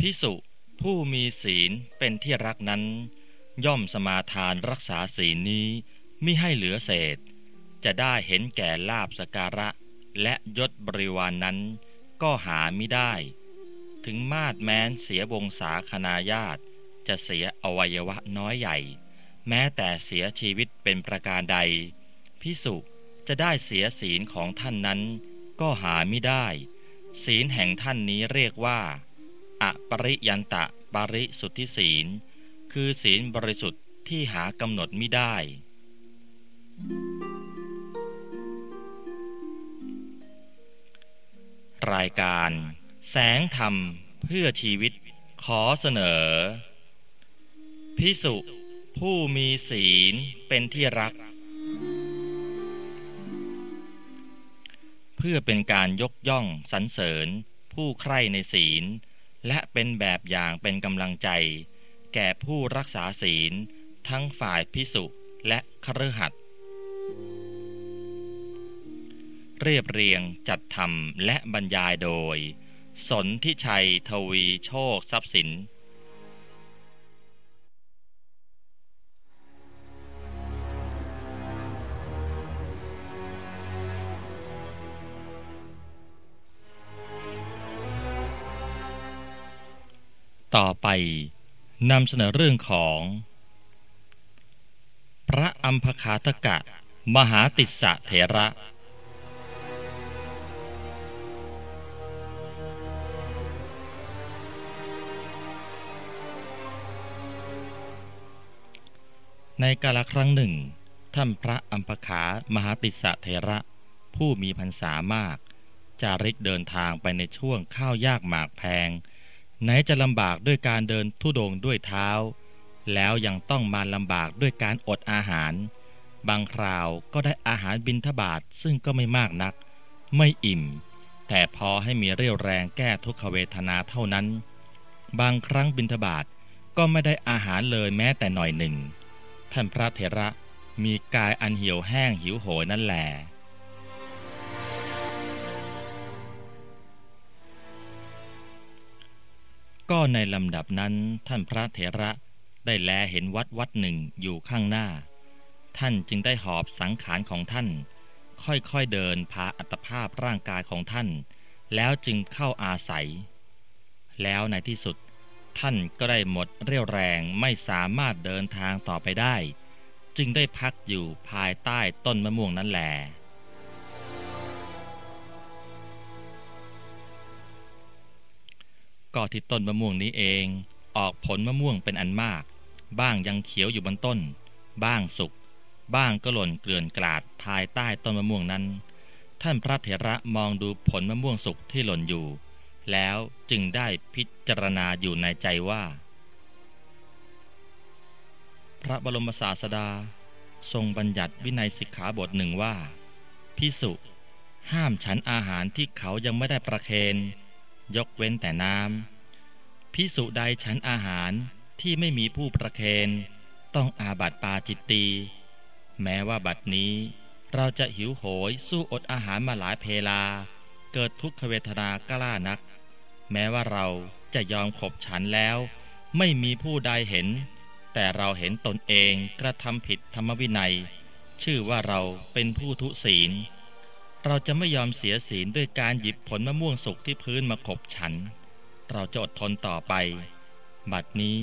พิสุผู้มีศีลเป็นที่รักนั้น ย่อมสมาทานรักษาศีลนี้มิให้เหลือเศษ จะได้เห็นแก่ลาบสการะ และยศบริวารนนั้น ก็หาไม่ได้ ถึงมาดแม้นเสียวงศาคณาญาติ จะเสียอวัยวะน้อยใหญ่ แม้แต่เสียชีวิตเป็นประการใด พิสุจะได้เสียศีลของท่านนั้น ก็หาไม่ได้ ศีลแห่งท่านนี้เรียกว่า อปริยันตะปริสุทธิศีล คือศีลบริสุทธิ์ที่หากำหนดไม่ได้ รายการแสงธรรมเพื่อชีวิตขอเสนอ พิสุผู้มีศีลเป็นที่รัก เพื่อเป็นการยกย่องสรรเสริญผู้ใคร่ในศีล และเป็นแบบอย่างเป็นกำลังใจ แก่ผู้รักษาศีล ทั้งฝ่ายพิสุและครหัดเรียบเรียงจัดทำและบรรยายโดย สนทิชัยทวีโชคทรัพย์สิน ต่อไปนำเสนอเรื่องของ พระอัมพคาตกะ มหาติสสะเถระ ในกาลครั้งหนึ่ง ท่านพระอัมพขามหาติสสะเถระ ผู้มีพรรษามาก จาริกเดินทางไปในช่วงข้าวยากหมากแพง ไหนจะลำบากด้วยการเดินทุดงด้วยเท้า แล้วยังต้องมาลำบากด้วยการอดอาหาร บางคราวก็ได้อาหารบินทบาทซึ่งก็ไม่มากนัก ไม่อิ่ม แต่พอให้มีเรี่ยวแรงแก้ทุกขเวทนาเท่านั้น บางครั้งบินทบาทก็ไม่ได้อาหารเลยแม้แต่หน่อยหนึ่ง ท่านพระเถระมีกายอันเหี่ยวแห้งหิวโหยนั่นแหละ ก็ในลำดับนั้นท่านพระเถระได้แลเห็นวัดวัดหนึ่งอยู่ข้างหน้า ท่านจึงได้หอบสังขารของท่าน ค่อยๆเดินพาอัตภาพร่างกายของท่าน แล้วจึงเข้าอาศัย แล้วในที่สุด ท่านก็ได้หมดเรี่ยวแรงไม่สามารถเดินทางต่อไปได้ จึงได้พักอยู่ภายใต้ต้นมะม่วงนั้นแหละ ก็ที่ต้นมะม่วงนี้เอง ออกผลมะม่วงเป็นอันมาก บ้างยังเขียวอยู่บนต้น บ้างสุก บ้างก็หล่นเกลื่อนกลาดภายใต้ต้นมะม่วงนั้น ท่านพระเถระมองดูผลมะม่วงสุกที่หล่นอยู่ แล้วจึงได้พิจารณาอยู่ในใจว่า พระบรมศาสดา ทรงบัญญัติวินัยสิกขาบทหนึ่งว่า พิสุห้ามฉันอาหารที่เขายังไม่ได้ประเคน ยกเว้นแต่น้ำพิสุใดฉันอาหารที่ไม่มีผู้ประเคนต้องอาบัติปาจิตตีแม้ว่าบัดนี้เราจะหิวโหยสู้อดอาหารมาหลายเพลา เกิดทุกขเวทนากล้านัก แม้ว่าเราจะยอมขบฉันแล้ว ไม่มีผู้ใดเห็น แต่เราเห็นตนเองกระทำผิดธรรมวินัย ชื่อว่าเราเป็นผู้ทุศีล เราจะไม่ยอมเสียศีลด้วยการหยิบผลมะม่วงสุกที่พื้นมาขบฉัน เราจะอดทนต่อไป บัดนี้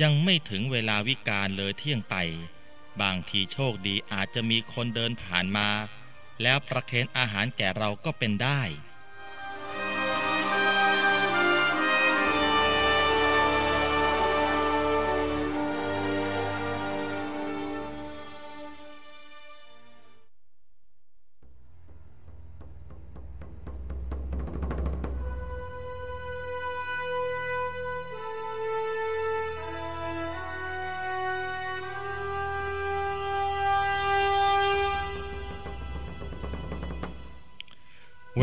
ยังไม่ถึงเวลาวิกาลเลยเที่ยงไป บางทีโชคดีอาจจะมีคนเดินผ่านมา แล้วประเคนอาหารแก่เราก็เป็นได้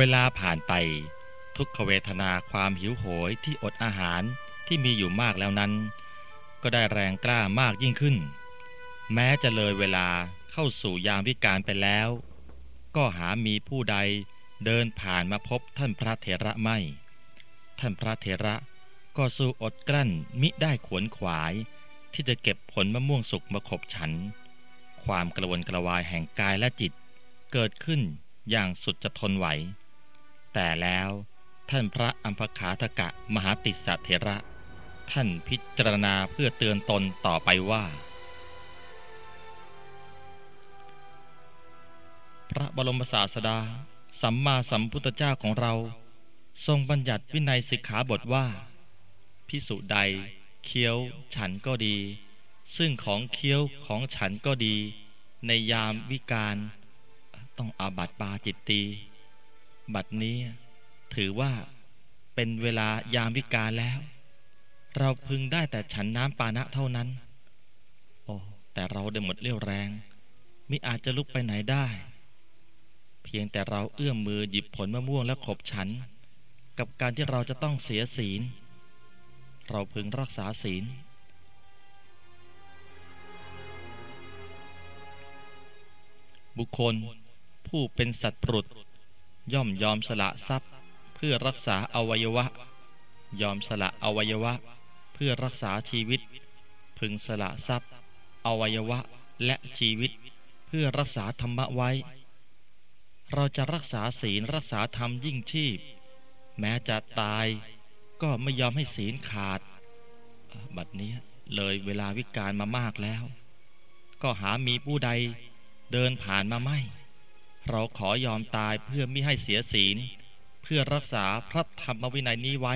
เวลาผ่านไป ทุกขเวทนาความหิวโหยที่อดอาหารที่มีอยู่มากแล้วนั้น ก็ได้แรงกล้ามากยิ่งขึ้น แม้จะเลยเวลาเข้าสู่ยามวิกาลไปแล้ว ก็หามีผู้ใดเดินผ่านมาพบท่านพระเถระไม่ ท่านพระเถระก็สู้อดกลั้นมิได้ขวนขวาย ที่จะเก็บผลมะม่วงสุกมาขบฉัน ความกระวนกระวายแห่งกายและจิต เกิดขึ้นอย่างสุดจะทนไหว แต่แล้วท่านพระอัมพขาทกะมหาติสเถระ ท่านพิจารณาเพื่อเตือนตนต่อไปว่า พระบรมศาสดา สัมมาสัมพุทธเจ้าของเรา ทรงบัญญัติวินัยสิกขาบทว่า พิสุใดเคี้ยวฉันก็ดี ซึ่งของเคี้ยวของฉันก็ดี ในยามวิการต้องอาบัติปาจิตตี บัดนี้ถือว่าเป็นเวลายามวิกาแล้ว เราพึงได้แต่ฉันน้ำปานะเท่านั้น โอ้แต่เราได้หมดเรี่ยวแรงมิอาจจะลุกไปไหนได้ เพียงแต่เราเอื้อมมือหยิบผลมะม่วงและขบฉัน กับการที่เราจะต้องเสียศีล เราพึงรักษาศีล บุคคลผู้เป็นสัตว์ปรุษ ย่อมยอมสละทรัพย์ เพื่อรักษาอวัยวะ ยอมสละอวัยวะ เพื่อรักษาชีวิต พึงสละทรัพย์ อวัยวะและชีวิต เพื่อรักษาธรรมะไว้ เราจะรักษาศีลรักษาธรรมยิ่งชีพ แม้จะตายก็ไม่ยอมให้ศีลขาด บัดนี้เลยเวลาวิกาลมามากแล้ว ก็หามีผู้ใดเดินผ่านมาไม่ เราขอยอมตายเพื่อไม่ให้เสียศีล เพื่อรักษาพระธรรมวินัยนี้ไว้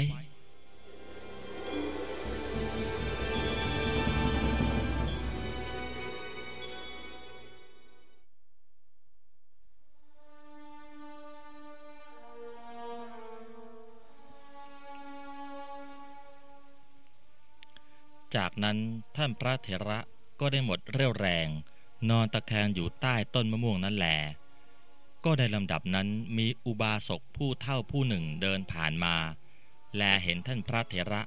จากนั้นท่านพระเถระก็ได้หมดเรี่ยวแรง นอนตะแคงอยู่ใต้ต้นมะม่วงนั่นแหละ ก็ในลำดับนั้นมีอุบาสกผู้เท่าผู้หนึ่งเดินผ่านมา แลเห็นท่านพระเถระ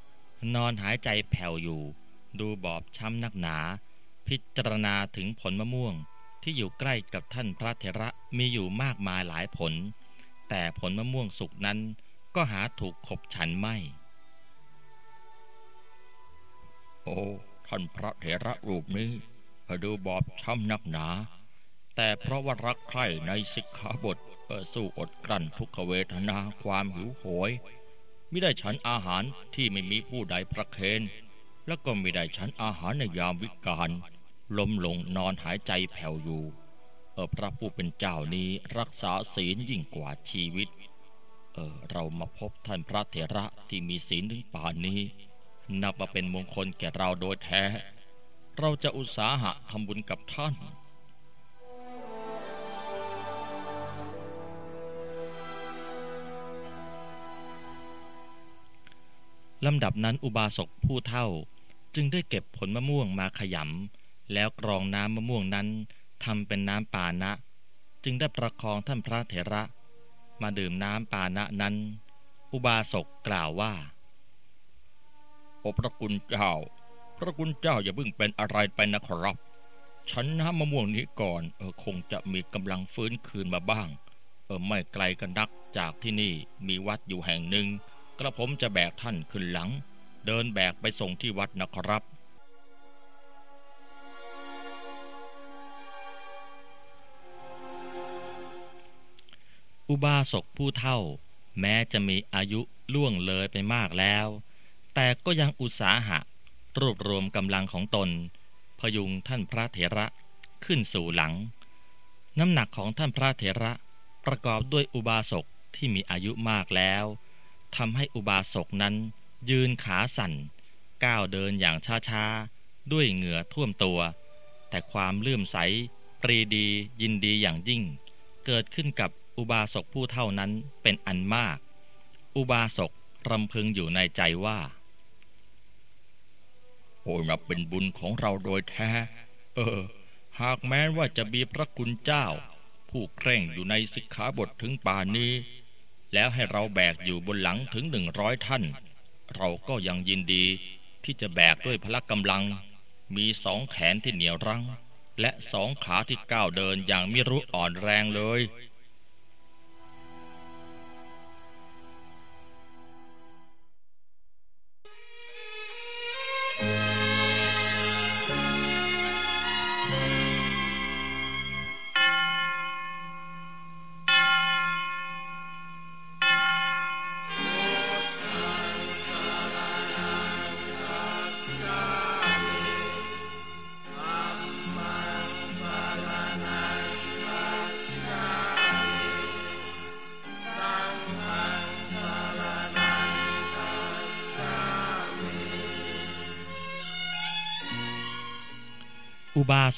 นอนหายใจแผ่วอยู่ ดูบอบช้ำนักหนา พิจารณาถึงผลมะม่วงที่อยู่ใกล้กับท่านพระเถระมีอยู่มากมายหลายผล แต่ผลมะม่วงสุกนั้นก็หาถูกขบฉันไม่โอ้ท่านพระเถระรูปนี้ดูบอบช้ำนักหนา แต่เพราะว่ารักใคร่ในสิกขาบทเพื่อสู้อดกลั้นทุกขเวทนาความหิวโหยไม่ได้ฉันอาหารที่ไม่มีผู้ใดประเคนแล้วก็ไม่ได้ฉันอาหารในยามวิกาลล้มลงนอนหายใจแผ่วอยู่เออพระผู้เป็นเจ้านี้รักษาศีลยิ่งกว่าชีวิต เออเรามาพบท่านพระเถระที่มีศีลถึงป่านนี้ นับว่าเป็นมงคลแก่เราโดยแท้ เราจะอุตสาหะทำบุญกับท่าน ลำดับนั้นอุบาสกผู้เท่า จึงได้เก็บผลมะม่วงมาขยำแล้วกรองน้ำมะม่วงนั้นทำเป็นน้ำปานะ จึงได้ประคองท่านพระเถระ มาดื่มน้ำปานะนั้น อุบาสกกล่าวว่าโอพระคุณเจ้า พระคุณเจ้าอย่าเพิ่งเป็นอะไรไปนะครับ ฉันน้ำมะม่วงนี้ก่อนเออคงจะมีกำลังฟื้นคืนมาบ้าง เออไม่ไกลกันนักจากที่นี่มีวัดอยู่แห่งหนึ่ง กระผมจะแบกท่านขึ้นหลัง เดินแบกไปส่งที่วัดนะครับ อุบาสกผู้เท่า แม้จะมีอายุล่วงเลยไปมากแล้ว แต่ก็ยังอุตสาหะ รวบรวมกำลังของตน พยุงท่านพระเถระขึ้นสู่หลัง น้ำหนักของท่านพระเถระประกอบด้วยอุบาสกที่มีอายุมากแล้ว ทำให้อุบาสกนั้น ยืนขาสั่น ก้าวเดินอย่างช้าๆ ด้วยเหงื่อท่วมตัว แต่ความเลื่อมใส ปรีดียินดีอย่างยิ่ง เกิดขึ้นกับอุบาสกผู้เท่านั้นเป็นอันมาก อุบาสกรำพึงอยู่ในใจว่าโอ้นับเป็นบุญของเราโดยแท้ เออ หากแม้ว่าจะมีพระคุณเจ้า ผู้เคร่งอยู่ในสิกขาบทถึงป่านนี้ แล้วให้เราแบกอยู่บนหลังถึงหนึ่งร้อยท่าน เราก็ยังยินดีที่จะแบกด้วยพละกำลัง มีสองแขนที่เหนียวรั้ง และสองขาที่ก้าวเดินอย่างไม่รู้อ่อนแรงเลย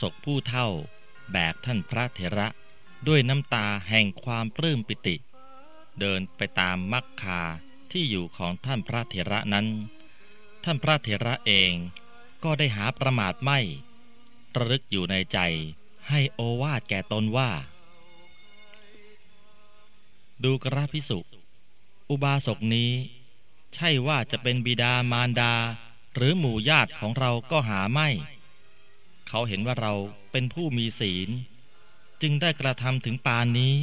สกผู้เท่า แบกท่านพระเถระ ด้วยน้ำตาแห่งความปลื้มปิติ เดินไปตามมักคาที่อยู่ของท่านพระเถระนั้น ท่านพระเถระเองก็ได้หาประมาทไม่ระลึกอยู่ในใจให้โอวาดแก่ตนว่า ดูกระพิสุอุบาสกนี้ ใช่ว่าจะเป็นบิดามารดา หรือหมู่ญาติของเราก็หาไม่ เขาเห็นว่าเราเป็นผู้มีศีล จึงได้กระทำถึงปานนี้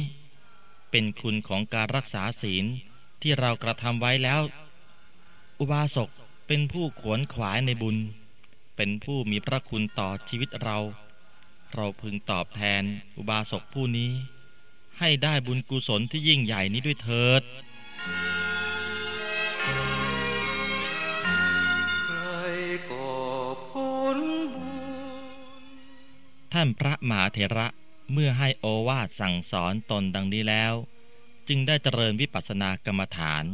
เป็นคุณของการรักษาศีลที่เรากระทำไว้แล้ว อุบาสกเป็นผู้ขวนขวายในบุญ เป็นผู้มีพระคุณต่อชีวิตเรา เราพึงตอบแทนอุบาสกผู้นี้ ให้ได้บุญกุศลที่ยิ่งใหญ่นี้ด้วยเถิดใค ท่านพระมหาเถระเมื่อให้โอวาทสั่งสอนตนดังนี้แล้ว จึงได้เจริญวิปัสสนากรรมฐาน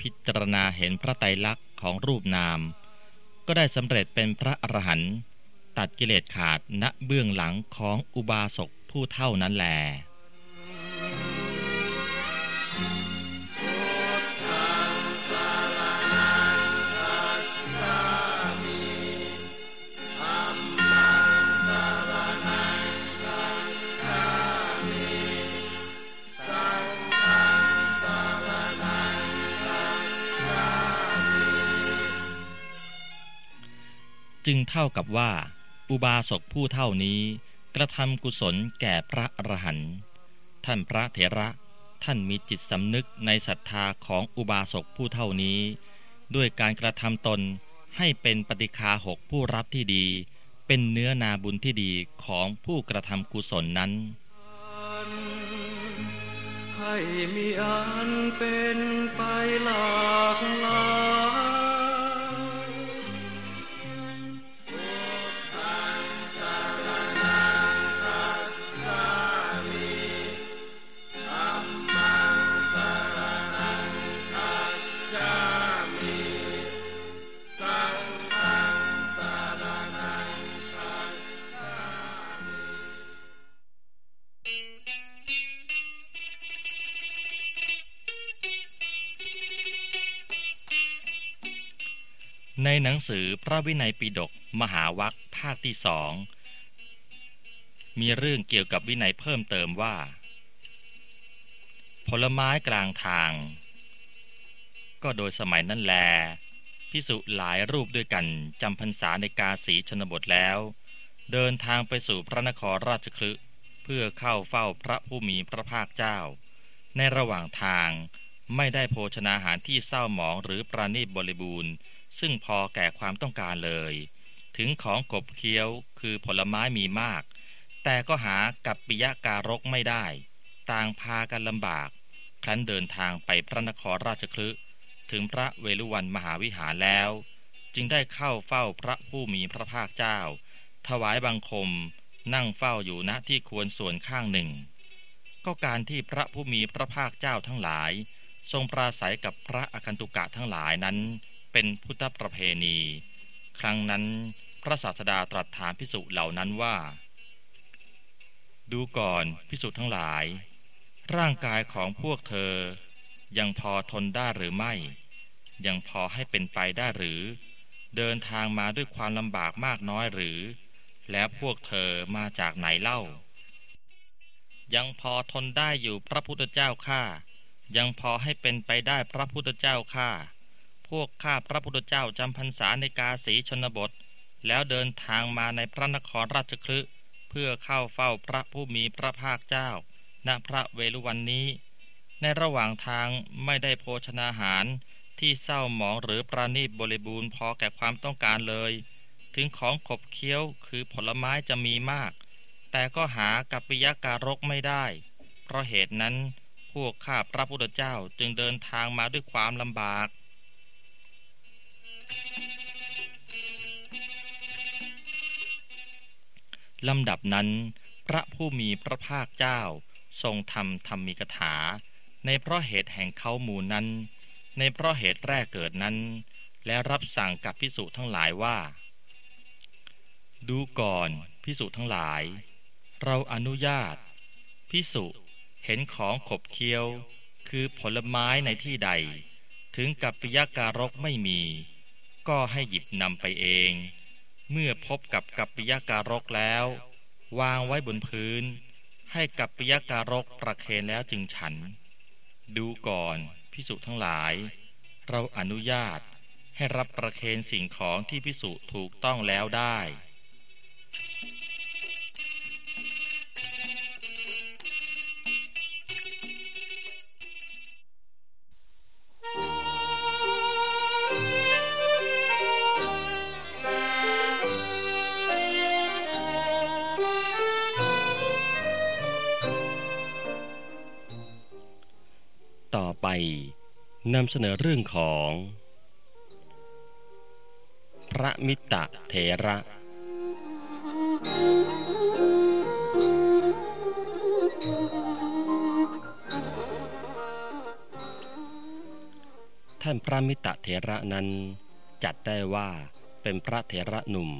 พิจารณาเห็นพระไตรลักษณ์ของรูปนาม ก็ได้สำเร็จเป็นพระอรหันต์ตัดกิเลสขาดณเบื้องหลังของอุบาสกผู้เท่านั้นแหละ จึงเท่ากับว่า อุบาสกผู้เท่านี้กระทำกุศลแก่พระอรหันต์ท่านพระเถระท่านมีจิตสำนึกในศรัทธาของอุบาสกผู้เท่านี้ ด้วยการกระทำตนให้เป็นปฏิคาหกผู้รับที่ดี เป็นเนื้อนาบุญที่ดีของผู้กระทำกุศลนั้น ให้มีอันเป็นไปหลากหล หนังสือพระวินัยปิฎกมหาวัคภาคที่สองมีเรื่องเกี่ยวกับวินัยเพิ่มเติมว่า ผลไม้กลางทาง ก็โดยสมัยนั้นแลพิสุหลายรูปด้วยกันจำพรรษาในกาสีชนบทแล้ว เดินทางไปสู่พระนครราชคลึเพื่อเข้าเฝ้าพระผู้มีพระภาคเจ้า ในระหว่างทาง ไม่ได้โภชนาหารที่เศร้าหมองหรือประณีตบริบูรณ์ ซึ่งพอแก่ความต้องการเลย ถึงของกบเคี้ยวคือผลไม้มีมาก แต่ก็หากับปิยการกไม่ได้ ต่างพากันลำบาก ครั้นเดินทางไปพระนครราชคลึถึงพระเวฬุวันมหาวิหารแล้ว จึงได้เข้าเฝ้าพระผู้มีพระภาคเจ้า ถวายบังคม นั่งเฝ้าอยู่ณที่ควรส่วนข้างหนึ่ง ก็การที่พระผู้มีพระภาคเจ้าทั้งหลาย ทรงปราศัยกับพระอคันตุกะทั้งหลายนั้น เป็นพุทธประเพณี ครั้งนั้นพระศาสดาตรัสถามพิสุเหล่านั้นว่า ดูก่อนพิสุทั้งหลาย ร่างกายของพวกเธอ ยังพอทนได้หรือไม่ ยังพอให้เป็นไปได้หรือ เดินทางมาด้วยความลำบากมากน้อยหรือ แล้วพวกเธอมาจากไหนเล่า ยังพอทนได้อยู่พระพุทธเจ้าข้า ยังพอให้เป็นไปได้พระพุทธเจ้าข้าพวกข้าพระพุทธเจ้าจำพรรษาในกาสีชนบท แล้วเดินทางมาในพระนครราชคลึเพื่อเข้าเฝ้าพระผู้มีพระภาคเจ้า ณพระเวฬุวันนี้ ในระหว่างทางไม่ได้โภชนาหารที่เศร้าหมองหรือประณีตบริบูรณ์พอแก่ความต้องการเลย ถึงของขบเคี้ยวคือผลไม้จะมีมาก แต่ก็หากัปปิยการกไม่ได้ เพราะเหตุนั้น วกข้าพระพุทธเจ้าจึงเดินทางมาด้วยความลำบาก ลำดับนั้น พระผู้มีพระภาคเจ้า ทรงทำธรรมีกถา ในเพราะเหตุแห่งเขาหมู่นั้น ในเพราะเหตุแรกเกิดนั้น และรับสั่งกับพิสุทั้งหลายว่า ดูก่อนพิสุทั้งหลาย เราอนุญาตพิสุ เห็นของขบเคี้ยว คือผลไม้ในที่ใด ถึงกับปิยการกไม่มี ก็ให้หยิบนำไปเอง เมื่อพบกับกัปปิยการกแล้ว วางไว้บนพื้น ให้กัปปิยการกประเคนแล้วจึงฉัน ดูก่อนพิสุทั้งหลาย เราอนุญาตให้รับประเคนสิ่งของที่พิสุถูกต้องแล้วได้ ต่อไปนำเสนอเรื่องของ พระมิตรเถระท่านพระมิตรเถระนั้น จัดได้ว่าเป็นพระเถระหนุ่ม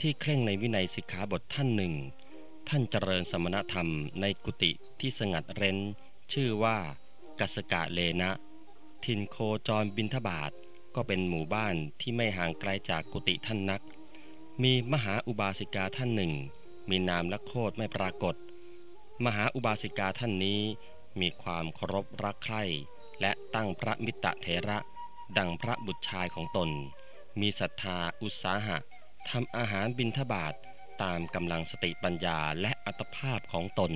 ที่เคร่งในวินัยสิกขาบทท่านหนึ่ง ท่านเจริญสมณธรรมในกุฏิที่สงัดเร้น ชื่อว่า กัสกะเลนะทินโคจรบินทบาทก็เป็นหมู่บ้านที่ไม่ห่างไกลจากกุฏิท่านนัก มีมหาอุบาสิกาท่านหนึ่ง มีนามและโคดไม่ปรากฏ มหาอุบาสิกาท่านนี้มีความเคารพรักใคร่และตั้งพระมิตรเถระ ดังพระบุตรชายของตน มีศรัทธาอุตสาหะทำอาหารบินทบาทตามกำลังสติปัญญาและอัตภาพของตน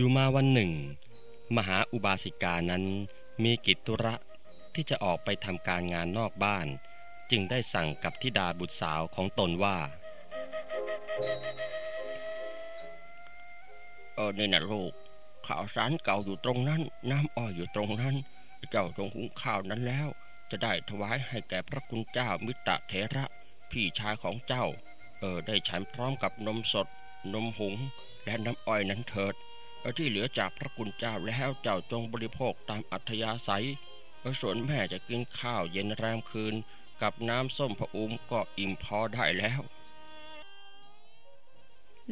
อยู่มาวันหนึ่ง มหาอุบาสิกานั้นมีกิจธุระที่จะออกไปทำการงานนอกบ้าน จึงได้สั่งกับธิดาบุตรสาวของตนว่าเออนี่นะลูกข่าวสารเก่าอยู่ตรงนั้น น้ำอ้อยอยู่ตรงนั้น เจ้าจงหุงข้าวนั้นแล้ว จะได้ถวายให้แก่พระคุณเจ้ามิตรเถระ พี่ชายของเจ้า เออได้ฉันพร้อมกับนมสด นมหุงและน้ำอ้อยนั้นเถิด ที่เหลือจากพระคุณเจ้าแล้วเจ้าจงบริโภคตามอัธยาศัยเออส่วนแม่จะกินข้าวเย็นแรมคืน กับน้ำส้มพระอุ้มก็อิ่มพอได้แล้ว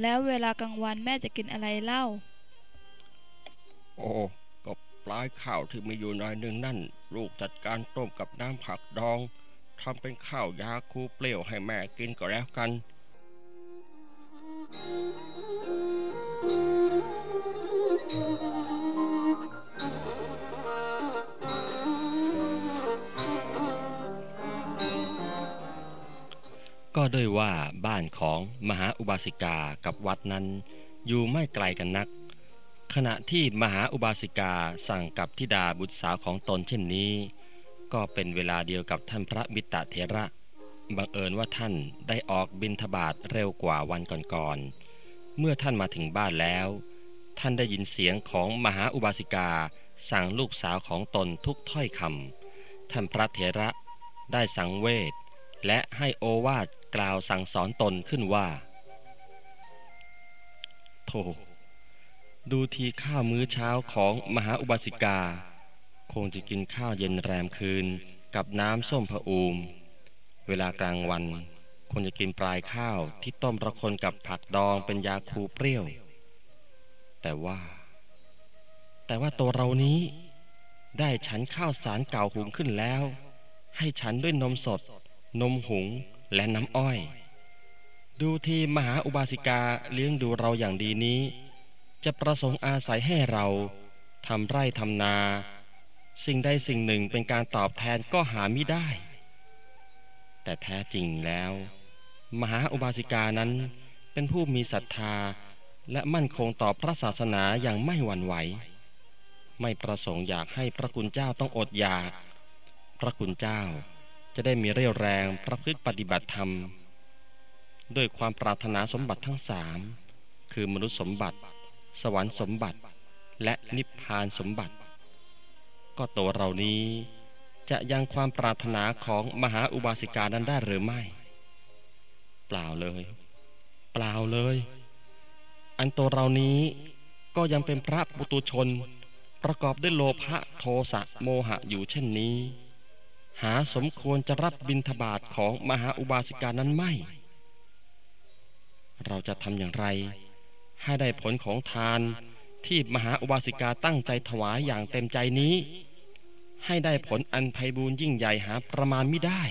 แล้วเวลากลางวันแม่จะกินอะไรเล่า โอ้ก็ปลายข้าวที่มีอยู่หน่อยหนึ่งนั่น ลูกจัดการต้มกับน้ำผักดองทำเป็นข้าวยาคูเปรี้ยวให้แม่กินก็แล้วกัน ก็ด้วยว่าบ้านของมหาอุบาสิกากับวัดนั้น อยู่ไม่ไกลกันนัก ขณะที่มหาอุบาสิกาสั่งกับธิดาบุตรสาวของตนเช่นนี้ ก็เป็นเวลาเดียวกับท่านพระมิตรเถระ บังเอิญว่าท่านได้ออกบินทบาทเร็วกว่าวันก่อนๆเมื่อท่านมาถึงบ้านแล้ว ท่านได้ยินเสียงของมหาอุบาสิกา สั่งลูกสาวของตนทุกถ้อยคำท่านพระเถระได้สังเวชและให้โอวาทกล่าวสั่งสอนตนขึ้นว่าโธดูทีข้าวมื้อเช้าของมหาอุบาสิกา คงจะกินข้าวเย็นแรมคืนกับน้ำส้มผะอูม เวลากลางวันคงจะกินปลายข้าวที่ต้มระคนกับผักดองเป็นยาคูเปรี้ยว แต่ว่า แต่ว่าตัวเรานี้ได้ฉันข้าวสารเก่าหุงขึ้นแล้ว ให้ฉันด้วยนมสด นมหุงและน้ำอ้อย ดูที่มหาอุบาสิกาเลี้ยงดูเราอย่างดีนี้ จะประสงค์อาศัยให้เราทำไร่ทำนา สิ่งใดสิ่งหนึ่งเป็นการตอบแทนก็หาไม่ได้ แต่แท้จริงแล้ว มหาอุบาสิกานั้นเป็นผู้มีศรัทธา และมั่นคงต่อพระศาสนาอย่างไม่หวั่นไหว ไม่ประสงค์อยากให้พระคุณเจ้าต้องอดอยาก พระคุณเจ้าจะได้มีเรี่ยวแรงประพฤติปฏิบัติธรรม ด้วยความปรารถนาสมบัติทั้งสามคือมนุษย์สมบัติ สวรรค์สมบัติ และนิพพานสมบัติ ก็ตัวเรานี้จะยังความปรารถนาของมหาอุบาสิกานั้นได้หรือไม่ เปล่าเลย เปล่าเลย อันตัวเรานี้ก็ยังเป็นพระปุตุชน ประกอบด้วยโลภะโทสะโมหะอยู่เช่นนี้ หาสมควรจะรับบิณฑบาตของมหาอุบาสิกานั้นไม่ เราจะทำอย่างไร ให้ได้ผลของทานที่มหาอุบาสิกาตั้งใจถวายอย่างเต็มใจนี้ ให้ได้ผลอันไพบูรยิ่งใหญ่หาประมาณไม่ได้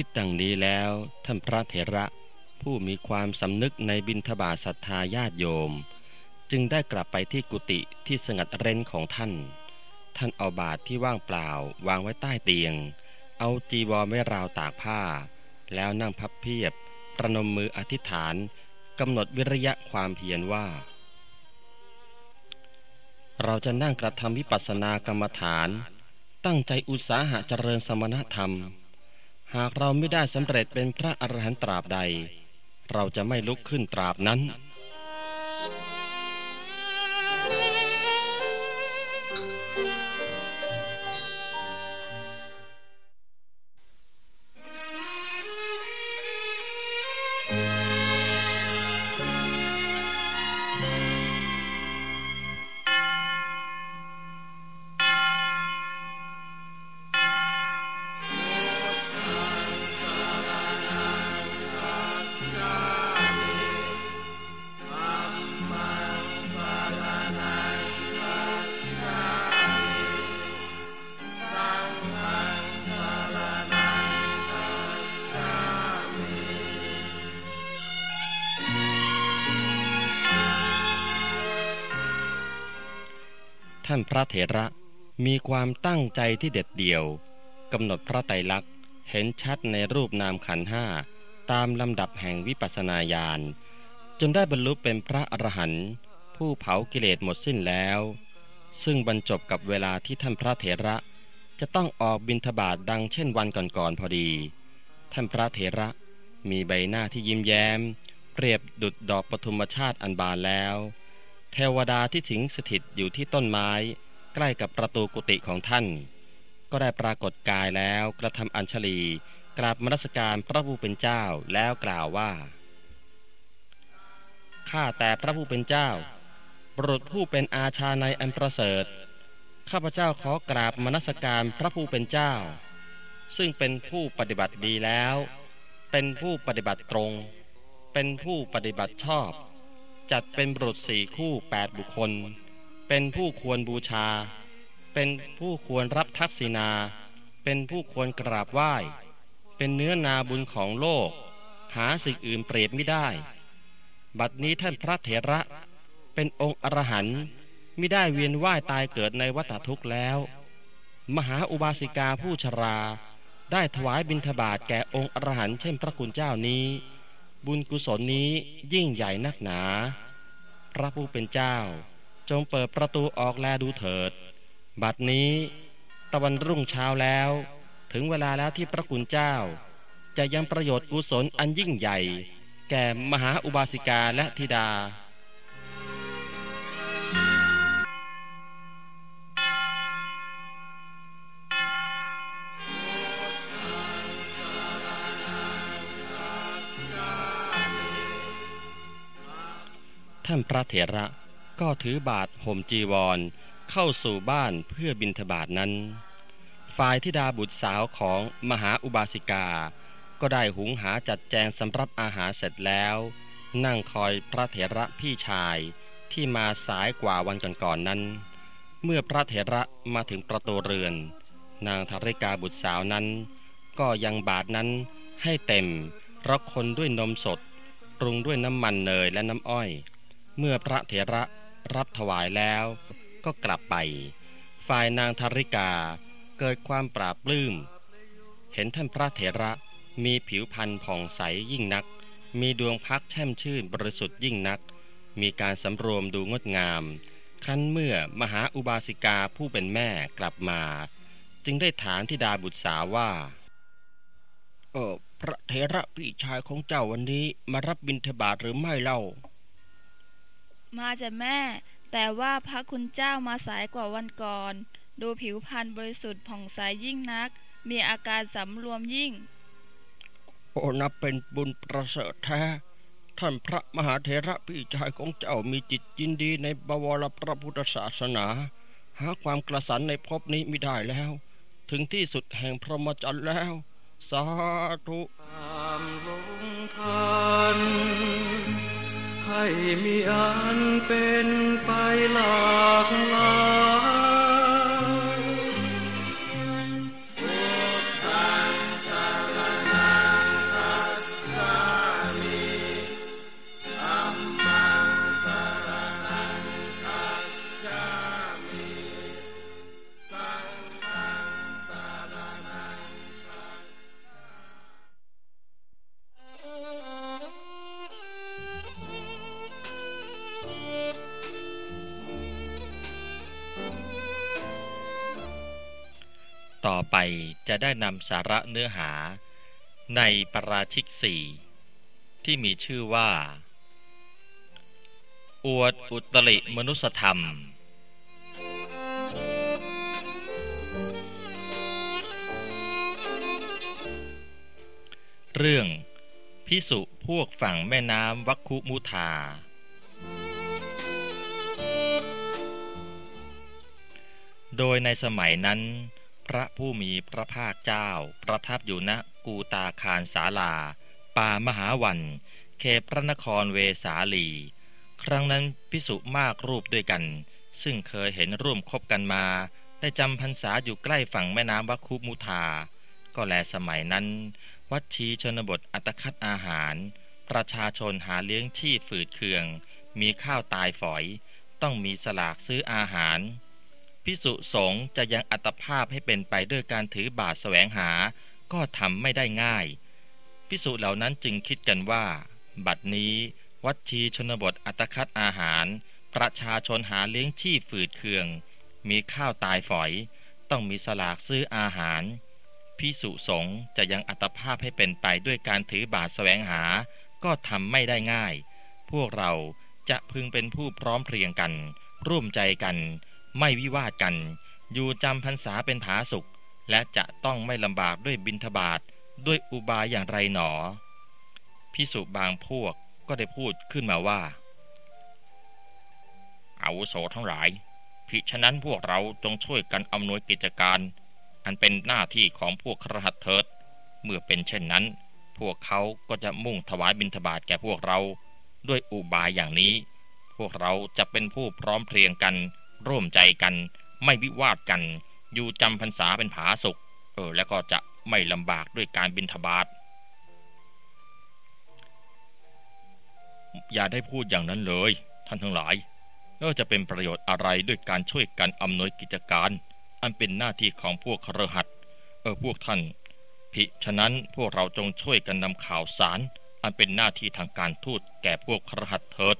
คิดดังนี้แล้ว ท่านพระเถระผู้มีความสำนึกในบิณฑบาศรัทธาญาติโยม จึงได้กลับไปที่กุฏิที่สงัดเร้นของท่าน ท่านเอาบาตรที่ว่างเปล่าวางไว้ใต้เตียง เอาจีวรไว้ราวตากผ้า แล้วนั่งพับเพียบ ประนมมืออธิษฐานกำหนดวิริยะความเพียรว่า เราจะนั่งกระทำวิปัสสนากรรมฐาน ตั้งใจอุตสาหะเจริญสมณธรรม หากเราไม่ได้สำเร็จเป็นพระอรหันต์ตราบใด เราจะไม่ลุกขึ้นตราบนั้นานพระเถระ มีความตั้งใจที่เด็ดเดี่ยวกำหนดพระไตรลักษณ์เห็นชัดในรูปนามขันห้าตามลำดับแห่งวิปัสสนาญาณจนได้บรรลุเป็นพระอรหันต์ผู้เผากิเลสหมดสิ้นแล้ว ซึ่งบรรจบกับเวลาที่ท่านพระเถระ จะต้องออกบิณฑบาตดังเช่นวันก่อนๆพอดี ท่านพระเถระมีใบหน้าที่ยิ้มแย้ม เปรียบดุดดอกปฐุมชาติอันบานแล้ว เทวดาที่สิงสถิตอยู่ที่ต้นไม้ ใกล้กับประตูกุฏิของท่าน ก็ได้ปรากฏกายแล้วกระทำอัญชลี กราบมรสการพระผู้เป็นเจ้าแล้วกล่าวว่าข้าแต่พระผู้เป็นเจ้าบรุษผู้เป็นอาชาในอันประเสริฐ ข้าพเจ้าขอกราบมนสการพระผู้เป็นเจ้า ซึ่งเป็นผู้ปฏิบัติดีแล้ว เป็นผู้ปฏิบัติตรง เป็นผู้ปฏิบัติชอบ จัดเป็นบุตรสี่คู่แปดบุคคล เป็นผู้ควรบูชา เป็นผู้ควรรับทักษิณา เป็นผู้ควรกราบไหว้ เป็นเนื้อนาบุญของโลก หาสิ่งอื่นเปรียบไม่ได้ บัดนี้ท่านพระเถระ เป็นองค์อรหันต์มิได้เวียนว่ายตายเกิดในวัฏทุกข์แล้ว มหาอุบาสิกาผู้ชรา ได้ถวายบิณฑบาตแก่องค์อรหันต์เช่นพระคุณเจ้านี้ บุญกุศลนี้ยิ่งใหญ่นักหนา พระผู้เป็นเจ้า จงเปิดประตูออกแลดูเถิด บัดนี้ตะวันรุ่งเช้าแล้ว ถึงเวลาแล้วที่พระคุณเจ้า จะยังประโยชน์กุศลอันยิ่งใหญ่ แก่มหาอุบาสิกาและธิดา ท่านพระเถระก็ถือบาทห่มจีวร เข้าสู่บ้านเพื่อบิณฑบาตนั้น ฝ่ายธิดาบุตรสาวของมหาอุบาสิกา ก็ได้หุงหาจัดแจงสำรับอาหารเสร็จแล้ว นั่งคอยพระเถระพี่ชายที่มาสายกว่าวันก่อนๆนนั้น เมื่อพระเถระมาถึงประตูเรือน นางธาริกาบุตรสาวนั้น ก็ยังบาทนั้นให้เต็มราะคนด้วยนมสดปรุงด้วยน้ำมันเนยและน้ำอ้อย เมื่อพระเถระรับถวายแล้วก็กลับไป ฝ่ายนางธาริกาเกิดความปราบปลื้ม เห็นท่านพระเถระมีผิวพรรณผ่องใสยิ่งนัก มีดวงพักแช่มชื่นบริสุทธิ์ยิ่งนัก มีการสำรวมดูงดงาม ครั้นเมื่อมหาอุบาสิกาผู้เป็นแม่กลับมา จึงได้ถามทิดาบุตรสาวว่า เออพระเถระพี่ชายของเจ้าวันนี้มารับบิณฑบาตหรือไม่เล่า มาจ้ะแม่ แต่ว่าพระคุณเจ้ามาสายกว่าวันก่อน ดูผิวพรรณบริสุทธิ์ผ่องใสยยิ่งนัก มีอาการสำรวมยิ่ง โอ้นับเป็นบุญประเสริฐแท้ ท่านพระมหาเถระพี่ชายของเจ้ามีจิตยินดีในบวรพระพุทธศาสนา หาความกระสันในภพนี้ไม่ได้แล้ว ถึงที่สุดแห่งพรหมจรรย์แล้ว สาธุตามลงทัน ให้มีอันเป็นไปหลากหลาย จะได้นำสาระเนื้อหาในปาราชิกสี่ที่มีชื่อว่า อวดอุตริมนุสธรรม เรื่องพิสุพวกฝั่งแม่น้ำวัคคุมุธา โดยในสมัยนั้น พระผู้มีพระภาคเจ้า ประทับอยู่ณกูตาคารสาลา ป่ามหาวันเขตพระนครเวสาลี ครั้งนั้นพิสุมากรูปด้วยกัน ซึ่งเคยเห็นร่วมคบกันมา ได้จำพรรษาอยู่ใกล้ฝั่งแม่น้ำวัคคุมุธาก็แลสมัยนั้น วัดชีชนบทอัตคัดอาหาร ประชาชนหาเลี้ยงที่ฝืดเคือง มีข้าวตายฝอย ต้องมีสลากซื้ออาหาร พิสุสงฆ์จะยังอัตภาพให้เป็นไปด้วยการถือบาทแสวงหา ก็ทำไม่ได้ง่าย พิสุเหล่านั้นจึงคิดกันว่า บัดนี้ วัดชีชนบทอัตคัดอาหาร ประชาชนหาเลี้ยงที่ฝืดเคือง มีข้าวตายฝอย ต้องมีสลากซื้ออาหาร พิสุสงฆ์จะยังอัตภาพให้เป็นไปด้วยการถือบาทแสวงหา ก็ทำไม่ได้ง่าย พวกเราจะพึงเป็นผู้พร้อมเพรียงกัน ร่วมใจกัน ไม่วิวาทกัน อยู่จำพรรษาเป็นผาสุข และจะต้องไม่ลำบากด้วยบินทบาทด้วยอุบายอย่างไรหนอ พิสุบางพวกก็ได้พูดขึ้นมาว่า อาวุโสทั้งหลาย พิฉะนั้นพวกเราจงช่วยกันอำนวยกิจการ อันเป็นหน้าที่ของพวกครหัสเถิด เมื่อเป็นเช่นนั้น พวกเขาก็จะมุ่งถวายบิณฑบาตแก่พวกเรา ด้วยอุบายอย่างนี้ พวกเราจะเป็นผู้พร้อมเพรียงกัน ร่วมใจกัน ไม่วิวาทกัน อยู่จำพรรษาเป็นผาสุขเออแล้วก็จะไม่ลำบากด้วยการบิณฑบาตอย่าได้พูดอย่างนั้นเลย ท่านทั้งหลายเออจะเป็นประโยชน์อะไรด้วยการช่วยกันอำนวยกิจการ อันเป็นหน้าที่ของพวกครหัสเออพวกท่าน พิฉะนั้นพวกเราจงช่วยกันนำข่าวสาร อันเป็นหน้าที่ทางการทูตแก่พวกครหัสเถิด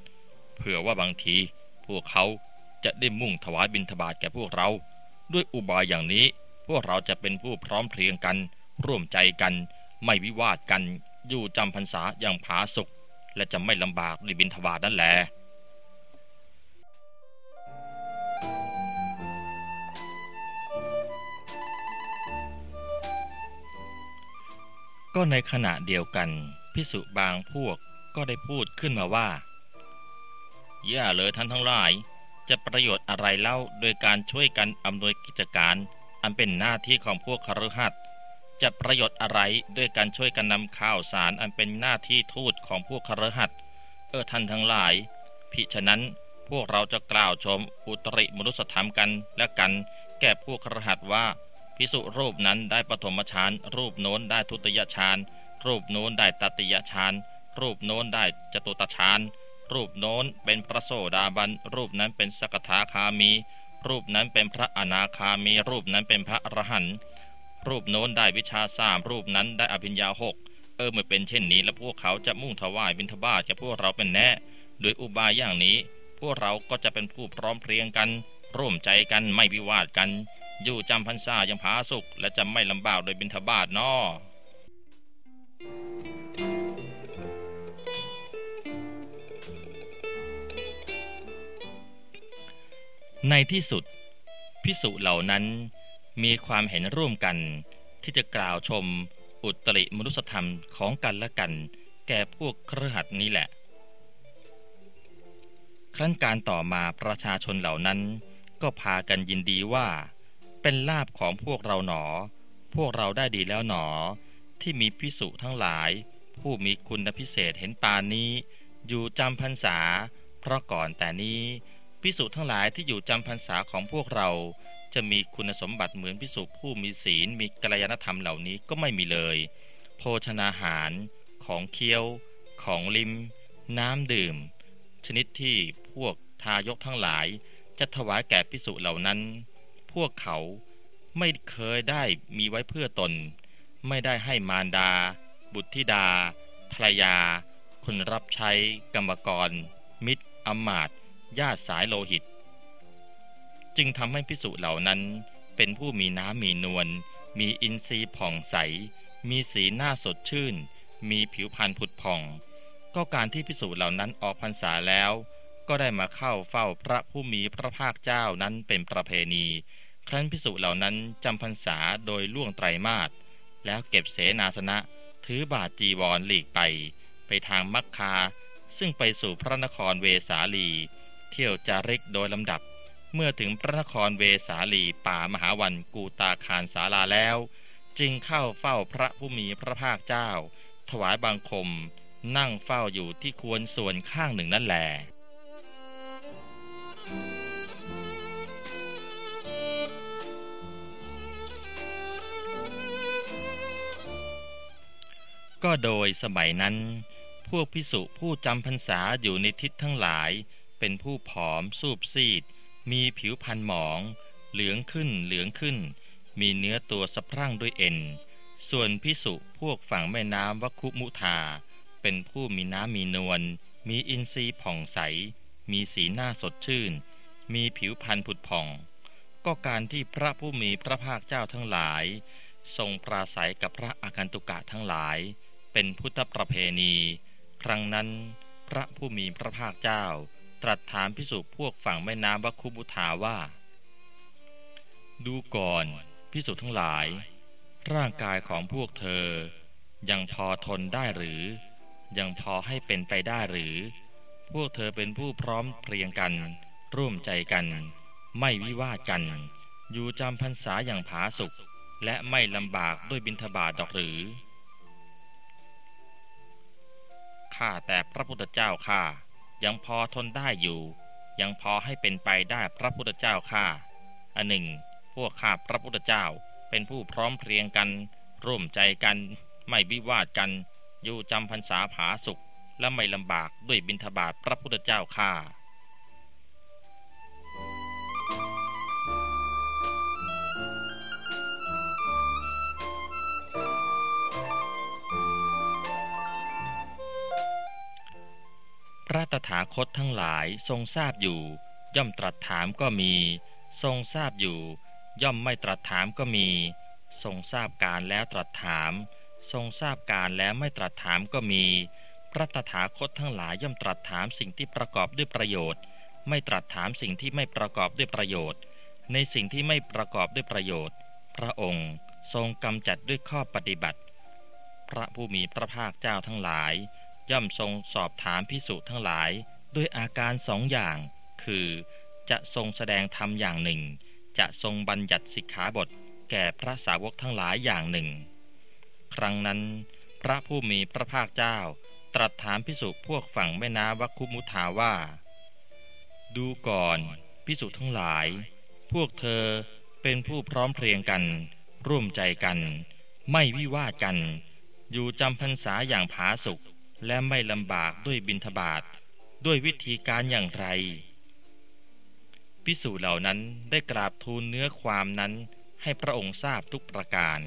เผื่อว่าบางที พวกเขา จะได้มุ่งถวายบิณฑบาตแก่พวกเรา ด้วยอุบายอย่างนี้ พวกเราจะเป็นผู้พร้อมเพรียงกัน ร่วมใจกัน ไม่วิวาทกัน อยู่จำพรรษาอย่างผาสุกและจะไม่ลำบากด้วยบิณฑบาตนั่นแหละก็ในขณะเดียวกันพิสุบางพวกก็ได้พูดขึ้นมาว่า อย่าเลยท่านทั้งหลาย จะประโยชน์อะไรเล่าโดยการช่วยกันอำนวยกิจการ อันเป็นหน้าที่ของพวกคฤหัสถ์จะประโยชน์อะไรด้วยการช่วยกันนำข่าวสารอันเป็นหน้าที่ทูตของพวกคฤหัสถ์เออท่านทั้งหลาย พิฉะนั้นพวกเราจะกล่าวชมอุตริมนุสธรรมกันและกัน แก่พวกคฤหัสว่า พิสุรูปนั้นได้ปฐมฌานรูปโน้นได้ทุติยฌานรูปโน้นได้ตติยฌานรูปโน้นได้จตุตฌาน รูปโน้นเป็นพระโสดาบัน รูปนั้นเป็นสกทาคามี รูปนั้นเป็นพระอนาคามี รูปนั้นเป็นพระอรหันต์รูปโน้นได้วิชาสามรูปนั้นได้อภิญญาหกเออเมื่อเป็นเช่นนี้แล้วพวกเขาจะมุ่งถวายบิณฑบาตแก่พวกเราเป็นแน่โดยอุบายอย่างนี้ พวกเราก็จะเป็นผู้พร้อมเพรียงกัน ร่วมใจกันไม่วิวาทกัน อยู่จำพรรษาอย่างผาสุกและจะไม่ลำบากโดยบิณฑบาตนอ ในที่สุด พิสุเหล่านั้นมีความเห็นร่วมกัน ที่จะกล่าวชมอุตริมนุสธรรมของกันและกัน แก่พวกเครือขัดนี้แหละ ครั้นการต่อมาประชาชนเหล่านั้นก็พากันยินดีว่า เป็นลาบของพวกเราหนอ พวกเราได้ดีแล้วหนอ ที่มีพิสุทั้งหลาย ผู้มีคุณพิเศษเห็นปานนี้ อยู่จำพรรษา เพราะก่อนแต่นี้ พิสุทั้งหลายที่อยู่จำพรรษาของพวกเรา จะมีคุณสมบัติเหมือนพิสุผู้มีศีลมีกัลยาณธรรมเหล่านี้ก็ไม่มีเลย โภชนาหาร ของเคี้ยว ของลิมน้ำดื่ม ชนิดที่พวกทายกทั้งหลาย จะถวายแก่พิสุเหล่านั้น พวกเขาไม่เคยได้มีไว้เพื่อตน ไม่ได้ให้มารดา บุตรธิดาภรรยา คนรับใช้กรรมกร มิตรอมาต ญาติสายโลหิต จึงทำให้พิสุเหล่านั้นเป็นผู้มีน้ำมีนวลมีอินทรีย์ผ่องใส มีสีหน้าสดชื่น มีผิวพรรณผุดผ่อง ก็การที่พิสูจน์เหล่านั้นออกพรรษาแล้ว ก็ได้มาเข้าเฝ้าพระผู้มีพระภาคเจ้านั้นเป็นประเพณี ครั้นพิสูจน์เหล่านั้นจำพรรษาโดยล่วงไตรมาสแล้วเก็บเสนาสนะ ถือบาทจีวรหลีกไป ไปทางมักคา ซึ่งไปสู่พระนครเวสาลี ที่ยวจาริกโดยลำดับ เมื่อถึงพระนครเวสาลีป่ามหาวันกูตาคารสาลาแล้ว จึงเข้าเฝ้าพระผู้มีพระภาคเจ้า ถวายบังคม นั่งเฝ้าอยู่ที่ควรส่วนข้างหนึ่งนั่นแหละก็โดยสมัยนั้น พวกพิสุผู้จำพรรษาอยู่ในทิศทั้งหลาย เป็นผู้ผอมสูบซีด มีผิวพรรณหมอง เหลืองขึ้นเหลืองขึ้น มีเนื้อตัวสะพรั่งด้วยเอ็น ส่วนพิสุพวกฝั่งแม่น้ำวัคุมุทาเป็นผู้มีน้ำมีนวล มีอินทรีย์ผ่องใส มีสีหน้าสดชื่น มีผิวพรรณผุดผ่อง ก็การที่พระผู้มีพระภาคเจ้าทั้งหลาย ทรงปราศัยกับพระอาการตุกะทั้งหลาย เป็นพุทธประเพณี ครั้งนั้นพระผู้มีพระภาคเจ้า ตรัสถามพิสุพวกฝั่งแม่น้ำวัคคุบุทาว่า ดูก่อนพิสุทั้งหลาย ร่างกายของพวกเธอ ยังพอทนได้หรือ ยังพอให้เป็นไปได้หรือ พวกเธอเป็นผู้พร้อมเพรียงกัน ร่วมใจกัน ไม่วิวาทกัน อยู่จำพรรษาอย่างผาสุกและไม่ลำบากด้วยบิณฑบาตดอกหรือข้าแต่พระพุทธเจ้าข้า ยังพอทนได้อยู่ ยังพอให้เป็นไปได้พระพุทธเจ้าข้าอันหนึ่ง พวกข้าพระพุทธเจ้าเป็นผู้พร้อมเพรียงกัน ร่วมใจกัน ไม่วิวาทกัน อยู่จำพรรษาผาสุข และไม่ลำบากด้วยบิณฑบาตพระพุทธเจ้าข้า พระตถาคตทั้งหลายทรงทราบอยู่ ย่อมตรัสถามก็มี ทรงทราบอยู่ ย่อมไม่ตรัสถามก็มี ทรงทราบการแล้วตรัสถาม ทรงทราบการแล้วไม่ตรัสถามก็มี พระตถาคตทั้งหลายย่อมตรัสถามสิ่งที่ประกอบด้วยประโยชน์ ไม่ตรัสถามสิ่งที่ไม่ประกอบด้วยประโยชน์ ในสิ่งที่ไม่ประกอบด้วยประโยชน์ พระองค์ทรงกำจัดด้วยข้อปฏิบัติ พระผู้มีพระภาคเจ้าทั้งหลาย ย่อมทรงสอบถามพิสุทั้งหลายด้วยอาการสองอย่าง คือ จะทรงแสดงธรรมอย่างหนึ่ง จะทรงบัญญัติสิกขาบท แก่พระสาวกทั้งหลายอย่างหนึ่ง ครั้งนั้น พระผู้มีพระภาคเจ้า ตรัสถามพิสุพวกฝั่งแม่น้ำวัคคุมุทาว่า ดูก่อนพิสุทั้งหลาย พวกเธอเป็นผู้พร้อมเพรียงกัน ร่วมใจกัน ไม่วิวาทกัน อยู่จำพรรษาอย่างผาสุก และไม่ลำบากด้วยบินทบาทด้วยวิธีการอย่างไร พิสูจน์เหล่านั้นได้กราบทูลเนื้อความนั้นให้พระองค์ทราบทุกประการ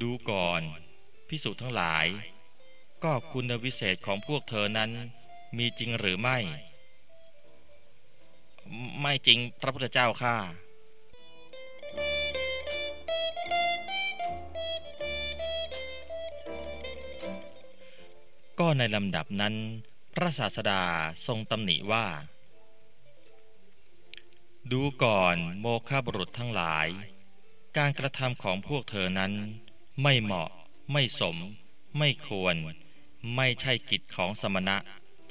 ดูก่อนพิสูจน์ทั้งหลาย ก็คุณวิเศษของพวกเธอนั้นมีจริงหรือไม่ ไม่จริงพระพุทธเจ้าข้า ก็ในลำดับนั้น พระศาสดาทรงตำหนิว่า ดูก่อนโมฆะบุรุษทั้งหลาย การกระทำของพวกเธอนั้น ไม่เหมาะ ไม่สม ไม่ควร ไม่ใช่กิจของสมณะ